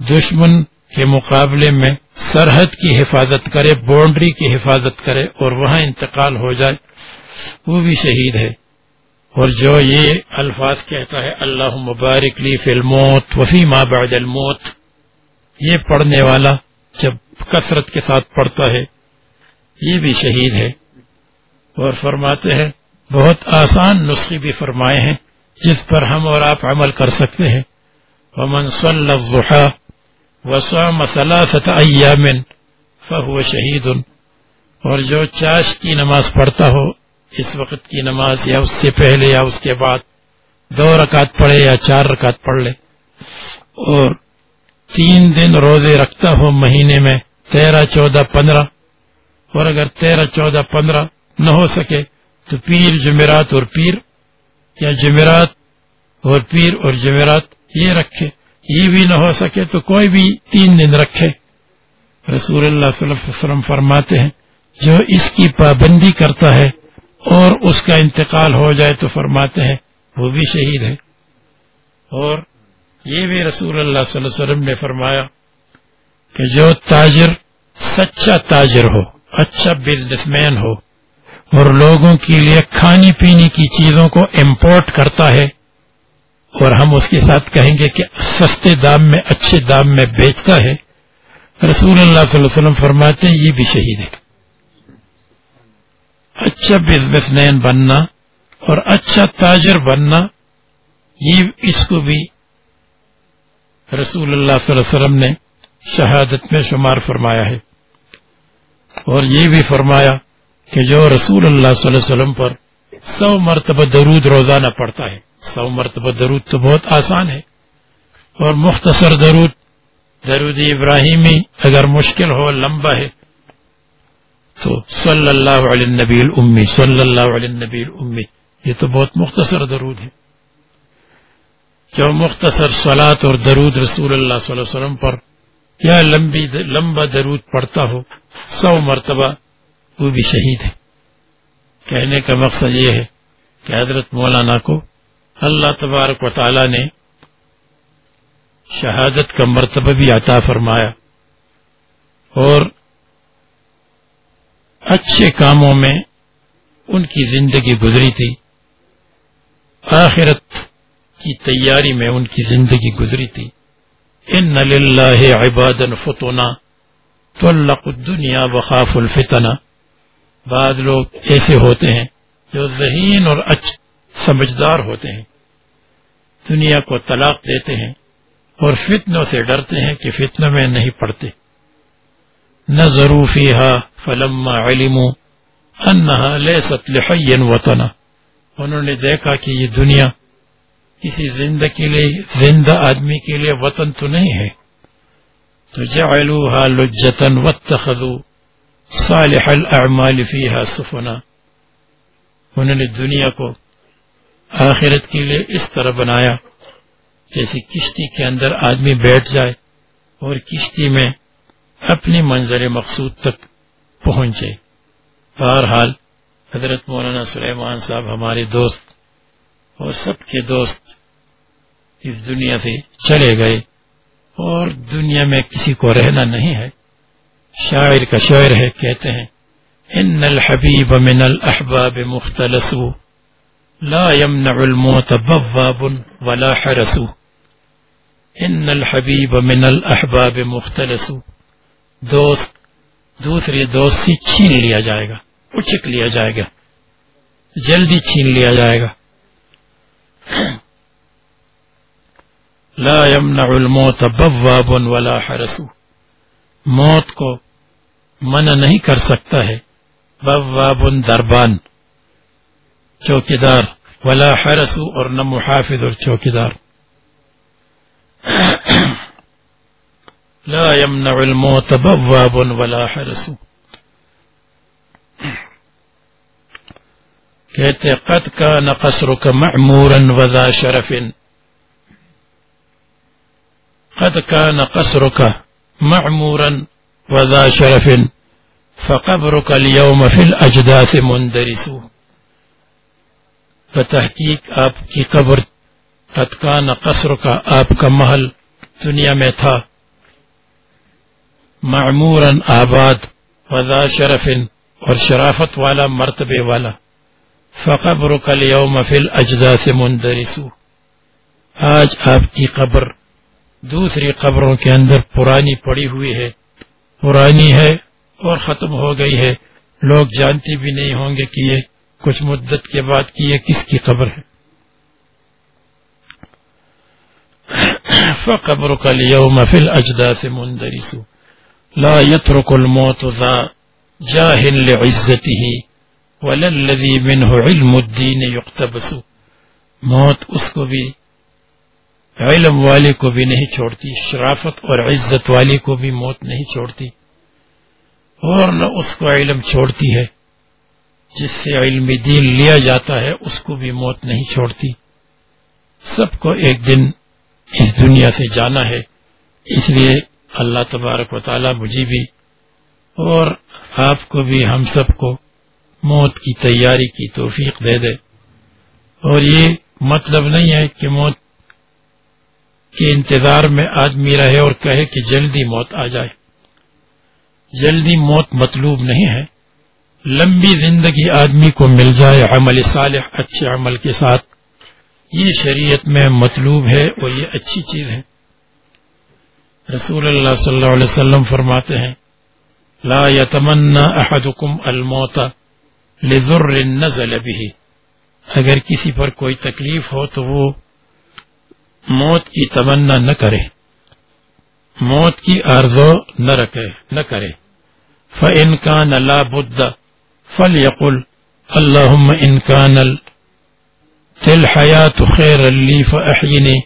دشمن کے مقابلے میں سرحد کی حفاظت کرے، باؤنڈری کی حفاظت کرے اور وہاں انتقال ہو جائے، وہ بھی شہید ہے۔ اور جو یہ الفاظ کہتا ہے اللہ مبارک لی فی الموت وفی ما بعد الموت، یہ پڑھنے والا جب کثرت کے ساتھ پڑھتا ہے، یہ بھی شہید ہے۔ اور فرماتے ہیں، بہت آسان نسخے بھی فرمائے ہیں۔ جس پر ہم اور آپ عمل کر سکتے ہیں۔ ومن صلی الضحى وصام ثلاثة ایام فهو شہید اور جو چاش کی نماز پڑھتا ہو، اس وقت کی نماز یا اس سے پہلے یا اس کے بعد دو رکعت پڑھے یا چار رکعت پڑھ لے۔ اور تین دن روزے رکھتا ہو مہینے میں تیرہ، چودہ، پندرہ۔ اور اگر تیرہ، چودہ، پندرہ نہ ہو سکے تو پیر جمعرات اور پیر یا جمعرات اور پیر اور جمعرات یہ رکھے، یہ بھی نہ ہو سکے تو کوئی بھی تین دن رکھے۔ رسول اللہ صلی اللہ علیہ وسلم فرماتے ہیں، جو اس کی پابندی کرتا ہے اور اس کا انتقال ہو جائے تو فرماتے ہیں، وہ بھی شہید ہے۔ اور یہ بھی رسول اللہ صلی اللہ علیہ وسلم نے فرمایا کہ جو تاجر سچا تاجر ہو اچھا بزنس مین ہو اور لوگوں کے لیے کھانی پینے کی چیزوں کو امپورٹ کرتا ہے اور ہم اس کے ساتھ کہیں گے کہ سستے دام میں، اچھے دام میں بیچتا ہے۔ رسول اللہ صلی اللہ علیہ وسلم فرماتے ہیں، یہ بھی شہید ہے۔ اچھا بزنس مین بننا اور اچھا تاجر بننا، یہ اس کو بھی رسول اللہ صلی اللہ علیہ وسلم نے شہادت میں شمار فرمایا ہے۔ اور یہ بھی فرمایا کہ جو رسول اللہ صلی اللہ علیہ وسلم پر سو مرتبہ درود روزانہ پڑتا ہے، سو مرتبہ درود تو بہت آسان ہے۔ اور مختصر درود درود ابراہیمی اگر مشکل ہو، لمبا ہے، تو صلی اللہ علیہ نبی الامی، صلی اللہ علیہ نبی الامی، یہ تو بہت مختصر درود ہے۔ جو مختصر سلاد اور درود رسول اللہ صلی اللہ علیہ وسلم پر یا لمبی، لمبا درود پڑتا ہو، سو مرتبہ وہ بھی شہید ہے کہنے کا مقصد یہ ہے کہ حضرت مولانا کو اللہ تبارک و تعالی نے شہادت کا مرتبہ بھی عطا فرمایا اور اچھے کاموں میں ان کی زندگی گزری تھی۔ آخرت کی تیاری میں ان کی زندگی گزری تھی۔ ان للہ عباد فتونا تو الدنیا وخاف الفتنا بعض لوگ ایسے ہوتے ہیں جو ذہین اور اچھ سمجھدار ہوتے ہیں۔ دنیا کو طلاق دیتے ہیں اور فتنوں سے ڈرتے ہیں کہ فتنوں میں نہیں پڑتے۔ نہ ضروفی ہا فلم علم انہا لیست لحین وطنا انہوں نے دیکھا کہ یہ دنیا کسی زندہ کے لیے، زندہ آدمی کے لیے وطن تو نہیں ہے۔ تو جعلوها لجتا واتخذوا صالح الاعمال فيها سفنا۔ انہوں نے دنیا کو آخرت کے لیے اس طرح بنایا جیسے کشتی کے اندر آدمی بیٹھ جائے اور کشتی میں اپنی منظر مقصود تک پہنچے۔ بہرحال، حضرت مولانا سلیمان صاحب ہمارے دوست اور سب کے دوست اس دنیا سے چلے گئے اور دنیا میں کسی کو رہنا نہیں ہے۔ شاعر کا شعر ہے، کہتے ہیں ان الحبیب من الاحباب مختلس، لا يمنع الموت بواب ولا حرس. ان الحبیب من الاحباب مختلس. دوست، دوسرے دوست سے چھین لیا جائے گا، اچک لیا جائے گا، جلدی چھین لیا جائے گا. لا يمنع الموت بواب ولا حرس۔ موت کو منع نہیں کر سکتا ہے۔ بواب دربان، چوکیدار، ولا حرس اور نہ محافظ اور چوکیدار۔ لا يمنع الموت بواب ولا حرس۔ کہتے، قد كان قصرك معمورا وذا شرف۔ قد كان قصرك معمورا وذا شرف فقبرك اليوم في الأجداث مندرس فتحقیق آپ کی قبر قد كان قصرك آپ کا محل دنیا میں تھا۔ معمور آباد وزا شرف اور شرافت والا، مرتبے والا۔ فقبر کل یوم فل اجدا سے مندرسو۔ آج آپ کی قبر دوسری قبروں کے اندر پرانی پڑی ہوئی ہے۔ پرانی ہے اور ختم ہو گئی ہے۔ لوگ جانتے بھی نہیں ہوں گے کہ یہ کچھ مدت کے بعد کی یہ کس کی قبر ہے۔ فقبر کل یوم فل اجدا سے مندرسو لا يترك الموت ذا جاهل لعزته ولا الذي منه علم الدين يقتبس موت اس کو بھی علم والے کو بھی نہیں چھوڑتی، شرافت اور عزت والی کو بھی موت نہیں چھوڑتی۔ اور نہ اس کو علم چھوڑتی ہے، جس سے علم دین لیا جاتا ہے، اس کو بھی موت نہیں چھوڑتی۔ سب کو ایک دن اس دنیا سے جانا ہے۔ اس لیے اللہ تبارک و تعالی مجھے بھی اور آپ کو بھی ہم سب کو موت کی تیاری کی توفیق دے دے۔ اور یہ مطلب نہیں ہے کہ موت کے انتظار میں آدمی رہے اور کہے کہ جلدی موت آ جائے۔ جلدی موت مطلوب نہیں ہے۔ لمبی زندگی آدمی کو مل جائے عمل صالح، اچھے عمل کے ساتھ۔ یہ شریعت میں مطلوب ہے اور یہ اچھی چیز ہے۔ رسول اللہ صلی اللہ علیہ وسلم فرماتے ہیں، لا یتمنا احدکم الموت لذر نزل به۔ اگر کسی پر کوئی تکلیف ہو تو وہ موت کی تمنا نہ کرے۔ موت کی آرزو نہ رکھے، نہ کرے۔ فن کان لا بد فل یقل اللہ انکان تل حیات خیر علی فحینی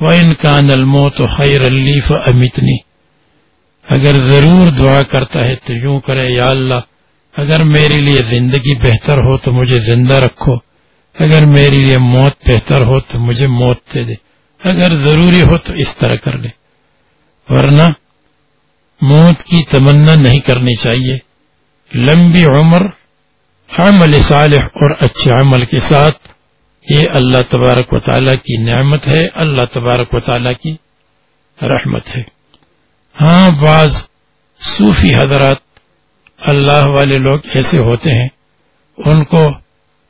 و انکان الموت خیر علی فمتنی اگر ضرور دعا کرتا ہے تو یوں کرے، یا اللہ، اگر میرے لیے زندگی بہتر ہو تو مجھے زندہ رکھو۔ اگر میرے لیے موت بہتر ہو تو مجھے موت دے دے۔ اگر ضروری ہو تو اس طرح کر لے۔ ورنہ موت کی تمنا نہیں کرنی چاہیے۔ لمبی عمر، عمل صالح اور اچھے عمل کے ساتھ یہ اللہ تبارک و تعالیٰ کی نعمت ہے۔ اللہ تبارک و تعالیٰ کی رحمت ہے۔ ہاں بعض صوفی حضرات اللہ والے لوگ ایسے ہوتے ہیں۔ ان کو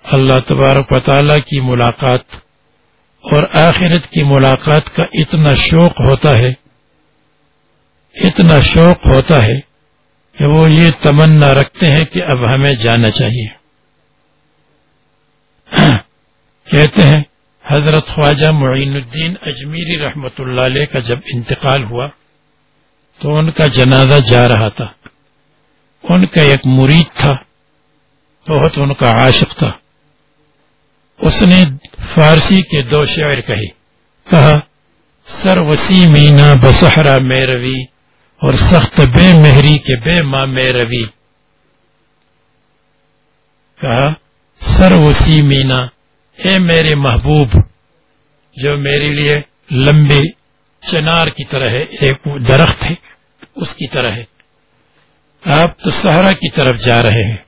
اللہ تبارک و تعالیٰ کی ملاقات اور آخرت کی ملاقات کا اتنا شوق ہوتا ہے، اتنا شوق ہوتا ہے کہ وہ یہ تمنا رکھتے ہیں کہ اب ہمیں جانا چاہیے۔ کہتے ہیں، حضرت خواجہ معین الدین اجمیری رحمت اللہ علیہ کا جب انتقال ہوا تو ان کا جنازہ جا رہا تھا۔ ان کا ایک مرید تھا، بہت ان کا عاشق تھا۔ اس نے فارسی کے دو شعر کہے۔ کہا، سر وسیع مینا بسہرا میں روی اور سخت بے مہری کے بے ماں میں روی۔ کہا، سر وسیع مینا، اے میرے محبوب، جو میرے لیے لمبے چنار کی طرح ہے، ایک درخت ہے، اس کی طرح ہے۔ آپ تو سہارا کی طرف جا رہے ہیں۔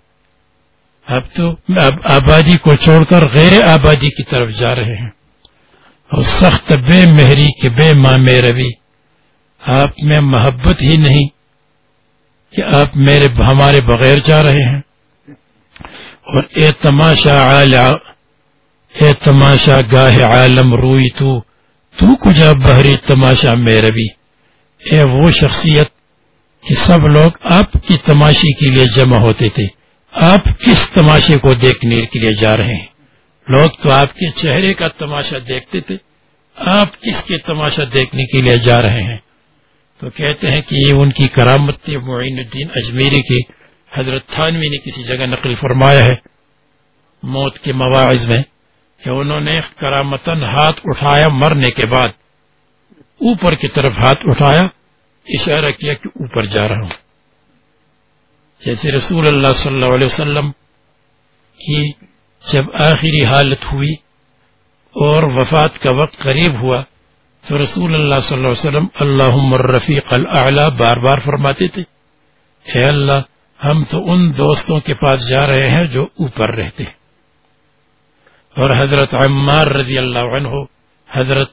اب تو اب آبادی کو چھوڑ کر غیر آبادی کی طرف جا رہے ہیں۔ اور سخت بے مہری کے بے ماں روی۔ آپ میں محبت ہی نہیں کہ آپ میرے ہمارے بغیر جا رہے ہیں۔ اور اے تماشا اے تماشا گاہ عالم روئی تو تو کجا بحری تماشا میں روی۔ اے وہ شخصیت کہ سب لوگ آپ کی تماشی کے لیے جمع ہوتے تھے۔ آپ کس تماشے کو دیکھنے کے لیے جا رہے ہیں؟ لوگ تو آپ کے چہرے کا تماشا دیکھتے تھے، آپ کس کے تماشا دیکھنے کے لیے جا رہے ہیں؟ تو کہتے ہیں کہ یہ ان کی کرامت معین الدین اجمیری کی۔ حضرت تھانوی نے کسی جگہ نقل فرمایا ہے، موت کے مواعظ میں، کہ انہوں نے کرامتن ہاتھ اٹھایا مرنے کے بعد۔ اوپر کی طرف ہاتھ اٹھایا، اشارہ کیا کہ اوپر جا رہا ہوں۔ جیسے رسول اللہ صلی اللہ علیہ وسلم کی جب آخری حالت ہوئی اور وفات کا وقت قریب ہوا، تو رسول اللہ صلی اللہ علیہ وسلم اللہ رفیق اللہ بار بار فرماتے تھے، اے اللہ، ہم تو ان دوستوں کے پاس جا رہے ہیں جو اوپر رہتے اور حضرت عمار رضی اللہ عنہ، حضرت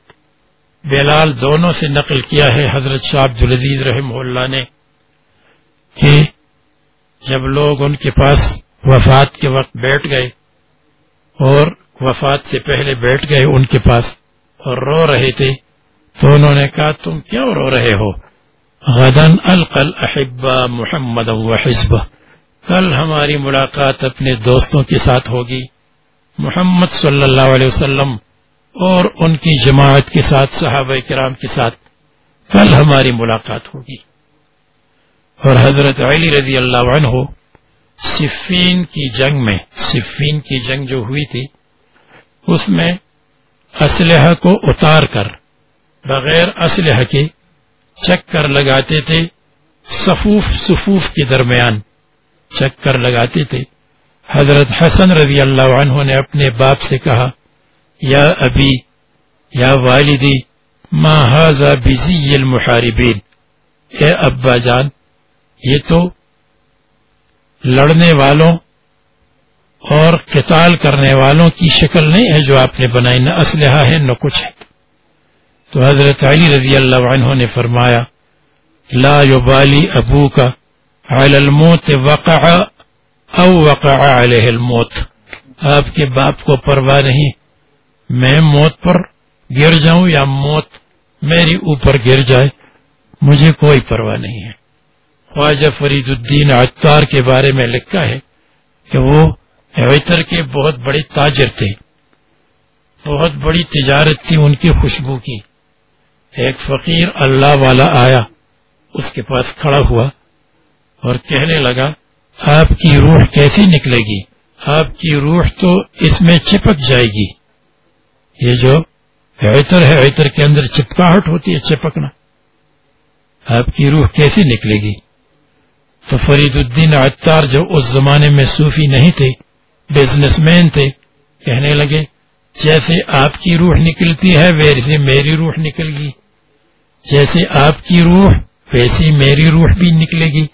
بلال دونوں سے نقل کیا ہے، حضرت شاہ عبد العزیز رحمہ اللہ نے، کہ جب لوگ ان کے پاس وفات کے وقت بیٹھ گئے اور وفات سے پہلے بیٹھ گئے ان کے پاس اور رو رہے تھے، تو انہوں نے کہا، تم کیوں رو رہے ہو؟ غدن القل احبا محمد و حزب کل ہماری ملاقات اپنے دوستوں کے ساتھ ہوگی۔ محمد صلی اللہ علیہ وسلم اور ان کی جماعت کے ساتھ، صحابہ کرام کے ساتھ کل ہماری ملاقات ہوگی۔ اور حضرت علی رضی اللہ عنہ صفین کی جنگ میں، صفین کی جنگ جو ہوئی تھی، اس میں اسلحہ کو اتار کر، بغیر اسلحہ کے چکر لگاتے تھے صفوف صفوف کے درمیان چکر لگاتے تھے۔ حضرت حسن رضی اللہ عنہ نے اپنے باپ سے کہا، یا ابھی یا والدی، ما حاضہ بزی المحاربین؟ اے ابا جان یہ تو لڑنے والوں اور قتال کرنے والوں کی شکل نہیں ہے جو آپ نے بنائی، نہ اسلحہ ہے، نہ کچھ ہے۔ تو حضرت علی رضی اللہ عنہ نے فرمایا، لا یبالی ابو کا الموت وقع او وقع علیہ الموت۔ آپ کے باپ کو پرواہ نہیں، میں موت پر گر جاؤں یا موت میری اوپر گر جائے، مجھے کوئی پرواہ نہیں ہے۔ خواجہ فرید الدین عطار کے بارے میں لکھا ہے کہ وہ عطر کے بہت بڑے تاجر تھے۔ بہت بڑی تجارت تھی ان کی خوشبو کی۔ ایک فقیر اللہ والا آیا، اس کے پاس کھڑا ہوا اور کہنے لگا، آپ کی روح کیسی نکلے گی؟ آپ کی روح تو اس میں چپک جائے گی۔ یہ جو عطر ہے، عطر کے اندر چپکاہٹ ہوتی ہے، چپکنا۔ آپ کی روح کیسی نکلے گی؟ تو فرید الدین عطار جو اس زمانے میں صوفی نہیں تھے بزنس مین تھے، کہنے لگے، جیسے آپ کی روح نکلتی ہے، ویسے میری روح نکل گی۔ جیسے آپ کی روح، ویسی میری روح بھی نکلے گی۔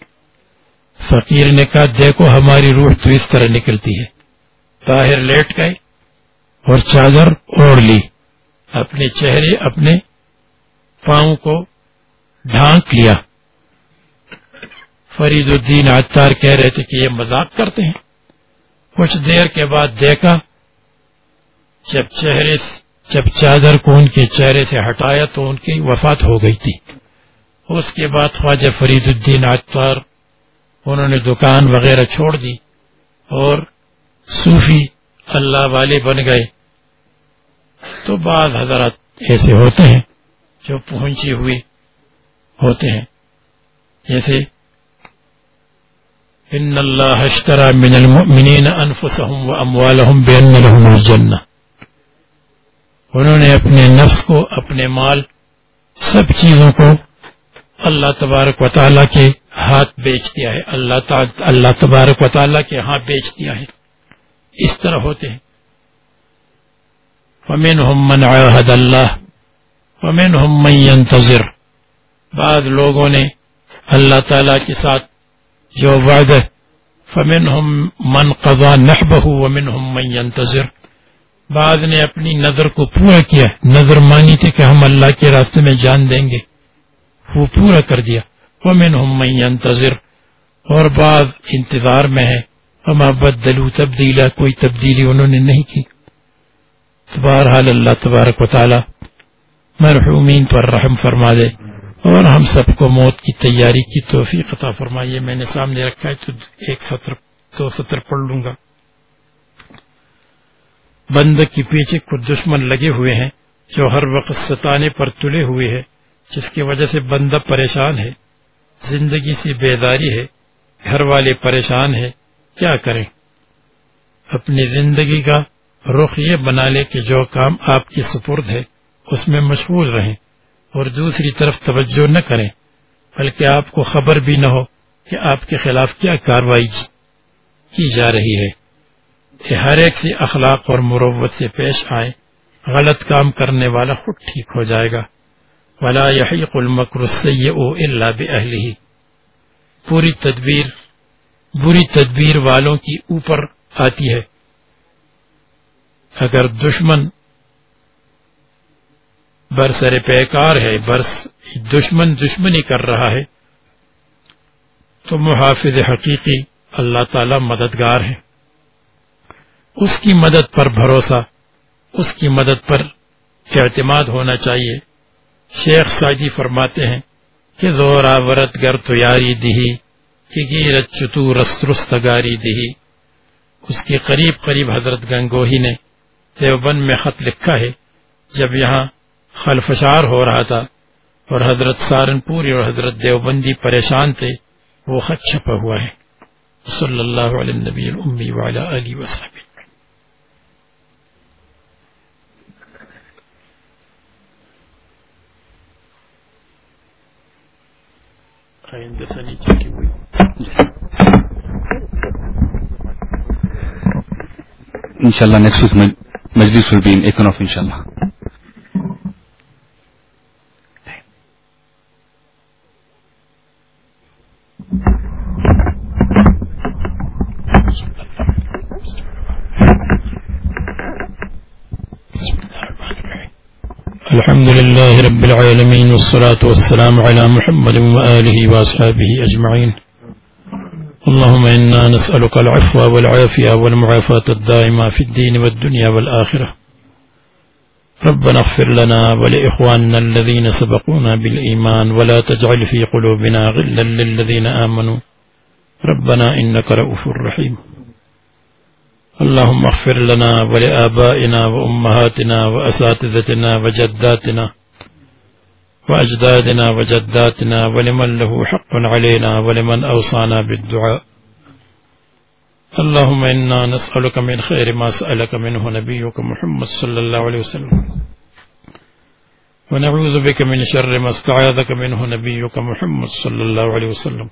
فقیر نے کہا، دیکھو ہماری روح تو اس طرح نکلتی ہے۔ طاہر لیٹ گئے اور چادر اوڑھ لی۔ اپنے چہرے، اپنے پاؤں کو ڈھانک لیا۔ فرید الدین عطار کہہ رہے تھے کہ یہ مذاق کرتے ہیں۔ کچھ دیر کے بعد دیکھا، جب چہرے جب چادر کو ان کے چہرے سے ہٹایا تو ان کی وفات ہو گئی تھی۔ اس کے بعد خواجہ فرید الدین عطار، انہوں نے دکان وغیرہ چھوڑ دی اور صوفی اللہ والے بن گئے۔ تو بعض حضرات ایسے ہوتے ہیں جو پہنچے ہوئے ہوتے ہیں۔ جیسے ان اللہ من المؤمنین انفسهم واموالهم بان لهم الجنہ انہوں نے اپنے نفس کو، اپنے مال، سب چیزوں کو اللہ تبارک و تعالیٰ کے ہاتھ بیچ دیا ہے۔ اللہ اللہ تبارک و تعالیٰ کے ہاتھ بیچ دیا ہے۔ اس طرح ہوتے ہیں۔ من عاہد اللہ ومن من ينتظر۔ بعض لوگوں نے اللہ تعالی کے ساتھ جو وعدہ فمن من قضا نحبه ومنهم من ينتظر۔ بعض نے اپنی نظر کو پورا کیا۔ نظر مانی تھی کہ ہم اللہ کے راستے میں جان دیں گے۔ وہ پورا کر دیا۔ ومنهم من ينتظر۔ اور بعض انتظار میں ہے۔ ہم بدلو تبدیلا کوئی تبدیلی انہوں نے نہیں کی۔ بہرحال اللہ تبارک و تعالی مرحومین پر رحم فرما دے۔ اور ہم سب کو موت کی تیاری کی توفیق عطا فرمائیے۔ میں نے سامنے رکھا ہے، تو ایک سطر، دو سطر پڑھ لوں گا۔ بند کے پیچھے کچھ دشمن لگے ہوئے ہیں، جو ہر وقت ستانے پر تلے ہوئے ہیں، جس کی وجہ سے بندہ پریشان ہے۔ زندگی سے بیداری ہے، گھر والے پریشان ہے کیا کریں؟ اپنی زندگی کا رخ یہ بنا لے کہ جو کام آپ کی سپرد ہے اس میں مشغول رہیں۔ اور دوسری طرف توجہ نہ کریں، بلکہ آپ کو خبر بھی نہ ہو کہ آپ کے خلاف کیا کاروائی کی جا رہی ہے۔ کہ ہر ایک سے اخلاق اور مروت سے پیش آئے غلط کام کرنے والا خود ٹھیک ہو جائے گا۔ ولا يحيق المكر السيء الا باهله پوری تدبیر بری تدبیر والوں کی اوپر آتی ہے۔ اگر دشمن برسر پیکار ہے، برس دشمن دشمنی کر رہا ہے۔ تو محافظ حقیقی اللہ تعالی مددگار ہے اس کی مدد پر بھروسہ، اس کی مدد پر اعتماد ہونا چاہیے۔ شیخ سعدی فرماتے ہیں کہ زور آورت گر تو یاری دہی، کہ گیرت چتو رسترستگاری دہی۔ اس کے قریب قریب حضرت گنگوہی نے دیوبند میں خط لکھا ہے، جب یہاں خلفشار ہو رہا تھا اور حضرت سہارنپوری اور حضرت دیوبندی پریشان تھے، وہ خط چھپا ہوا ہے۔ صلی اللہ علیہ نبی الامی وعلا علی وصحبہ انشاءاللہ نیکسٹ ویک مجلس ول بی ایکن آف انشاءاللہ۔ الحمد لله رب العالمين والصلاة والسلام على محمد وآله وأصحابه أجمعين. اللهم إنا نسألك العفو والعافية والمعافاة الدائمة في الدين والدنيا والآخرة. ربنا اغفر لنا ولإخواننا الذين سبقونا بالإيمان ولا تجعل في قلوبنا غلا للذين آمنوا. ربنا إنك رؤوف رحيم. اللهم اغفر لنا ولآبائنا وأمهاتنا وأساتذتنا وجداتنا وأجدادنا وجداتنا ولمن له حق علينا ولمن أوصانا بالدعاء. اللهم إنا نسألك من خير ما سألك منه نبيك محمد صلى الله عليه وسلم. ونعوذ بك من شر ما استعاذك منه نبيك محمد صلى الله عليه وسلم.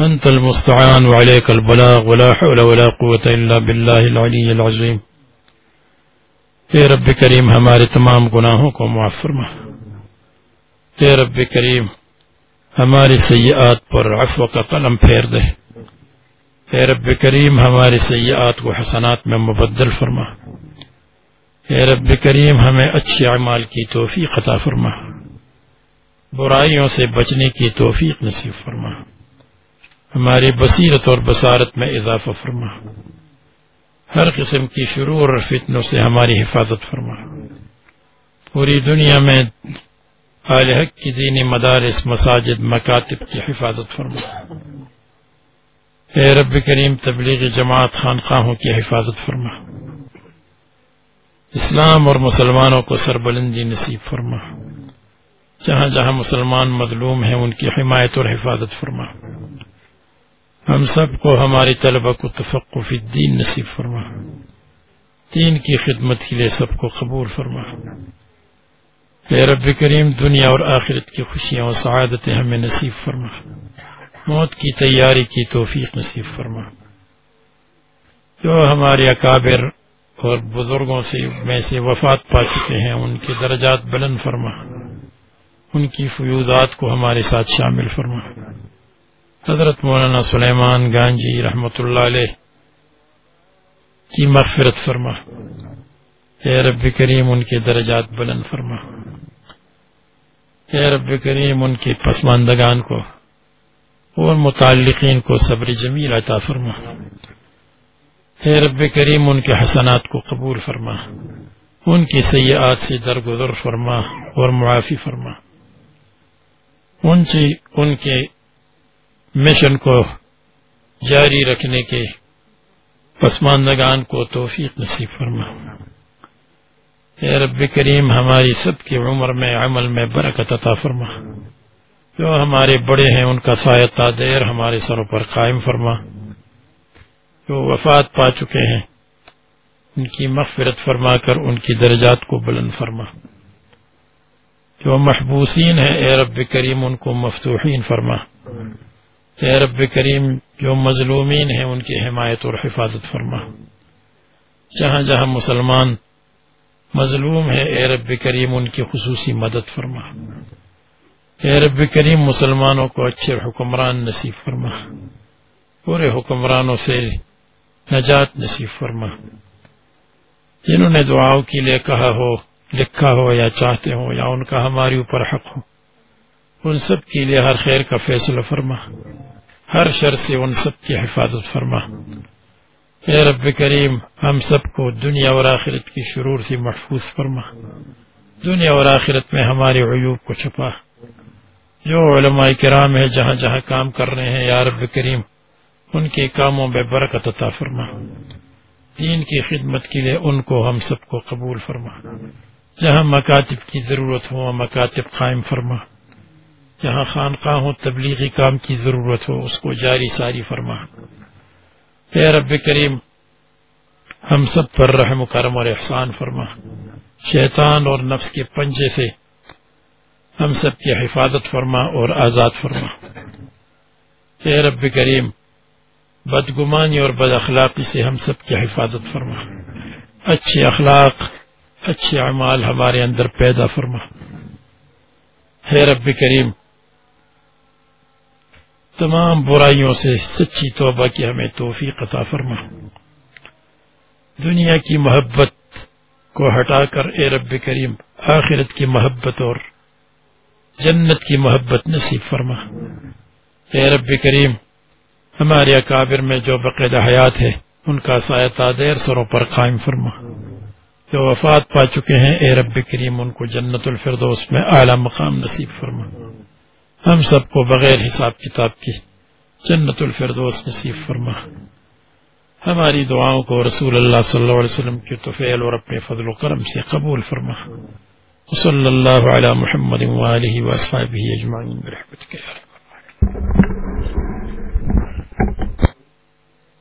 أنت المستعان وعليك البلاغ ولا حول ولا قوة إلا بالله العلي العظيم. اے رب کریم، ہمارے تمام گناہوں کو معاف فرما۔ اے رب کریم، ہماری سیئات پر عفو کا قلم پھیر دے۔ اے رب کریم، ہماری سیئات کو حسنات میں مبدل فرما۔ اے رب کریم، ہمیں اچھے اعمال کی توفیق عطا فرما۔ برائیوں سے بچنے کی توفیق نصیب فرما۔ ہماری بصیرت اور بصارت میں اضافہ فرما۔ ہر قسم کی شروع اور فتنوں سے ہماری حفاظت فرما۔ پوری دنیا میں حق کی دینی مدارس، مساجد، مکاتب کی حفاظت فرما۔ اے رب کریم، تبلیغ جماعت خانقاہوں کی حفاظت فرما۔ اسلام اور مسلمانوں کو سربلندی نصیب فرما۔ جہاں جہاں مسلمان مظلوم ہیں، ان کی حمایت اور حفاظت فرما۔ ہم سب کو ہماری طلبہ کو تفقف الدین نصیب فرما۔ دین کی خدمت کے لیے سب کو قبول فرما۔ اے رب کریم، دنیا اور آخرت کی خوشیاں اور سعادتیں ہمیں نصیب فرما۔ موت کی تیاری کی توفیق نصیب فرما۔ جو ہمارے اکابر اور بزرگوں سے میں سے وفات پا چکے ہیں، ان کے درجات بلند فرما۔ ان کی فیوزات کو ہمارے ساتھ شامل فرما۔ حضرت مولانا سلیمان گانجی رحمۃ اللہ علیہ کی مغفرت فرما۔ اے رب کریم، ان کے درجات بلند فرما۔ اے رب کریم، ان کے پسماندگان کو، اور متعلقین کو صبر جمیل عطا فرما۔ اے رب کریم، ان کے حسنات کو قبول فرما۔ ان کی سیاحت سے درگزر فرما اور معافی فرما۔ ان ان کے مشن کو جاری رکھنے کے پسماندگان کو توفیق نصیب فرما۔ اے رب کریم، ہماری سب کی عمر میں، عمل میں برکت عطا فرما۔ جو ہمارے بڑے ہیں، ان کا سایہ دیر ہمارے سروں پر قائم فرما۔ جو وفات پا چکے ہیں، ان کی مغفرت فرما کر ان کی درجات کو بلند فرما۔ جو محبوسین ہیں، اے رب کریم، ان کو مفتوحین فرما۔ اے رب کریم، جو مظلومین ہیں ان کی حمایت اور حفاظت فرما۔ جہاں جہاں مسلمان مظلوم ہے اے رب کریم، ان کی خصوصی مدد فرما۔ اے رب کریم، مسلمانوں کو اچھے حکمران نصیب فرما۔ پورے حکمرانوں سے نجات نصیب فرما۔ جنہوں نے دعاؤں کے لیے کہا ہو، لکھا ہو یا چاہتے ہو یا ان کا ہمارے اوپر حق ہو، ان سب کے لیے ہر خیر کا فیصلہ فرما۔ ہر شر سے ان سب کی حفاظت فرما۔ اے رب کریم، ہم سب کو دنیا اور آخرت کی شرور سے محفوظ فرما۔ دنیا اور آخرت میں ہمارے عیوب کو چھپا۔ جو علماء کرام ہے جہاں جہاں کام کر رہے ہیں، یا رب کریم، ان کے کاموں میں برکت عطا فرما۔ دین کی خدمت کے لیے ان کو ہم سب کو قبول فرما۔ جہاں مکاتب کی ضرورت ہو مکاتب قائم فرما۔ جہاں خانقاہ تبلیغی کام کی ضرورت ہو، اس کو جاری ساری فرما۔ اے رب کریم، ہم سب پر رحم و کرم اور احسان فرما۔ شیطان اور نفس کے پنجے سے ہم سب کی حفاظت فرما اور آزاد فرما۔ اے رب کریم، بدگمانی اور بد اخلاقی سے ہم سب کی حفاظت فرما۔ اچھے اخلاق، اچھے اعمال ہمارے اندر پیدا فرما۔ ہے رب کریم تمام برائیوں سے سچی توبہ کی ہمیں توفیق عطا فرما۔ دنیا کی محبت کو ہٹا کر اے رب کریم، آخرت کی محبت اور جنت کی محبت نصیب فرما۔ اے رب کریم، ہمارے اکابر میں جو بقید حیات ہے ان کا سایہ تادیر سروں پر قائم فرما۔ جو وفات پا چکے ہیں، اے رب کریم، ان کو جنت الفردوس میں اعلی مقام نصیب فرما۔ ہم سب کو بغیر حساب کتاب کی جنت الفردوس نصیب فرما۔ ہماری دعاؤں کو رسول اللہ صلی اللہ علیہ وسلم کے توفیل اور اپنے فضل و کرم سے قبول فرما۔ صلی اللہ علیہ محمد اجمعین برحمتک یا رب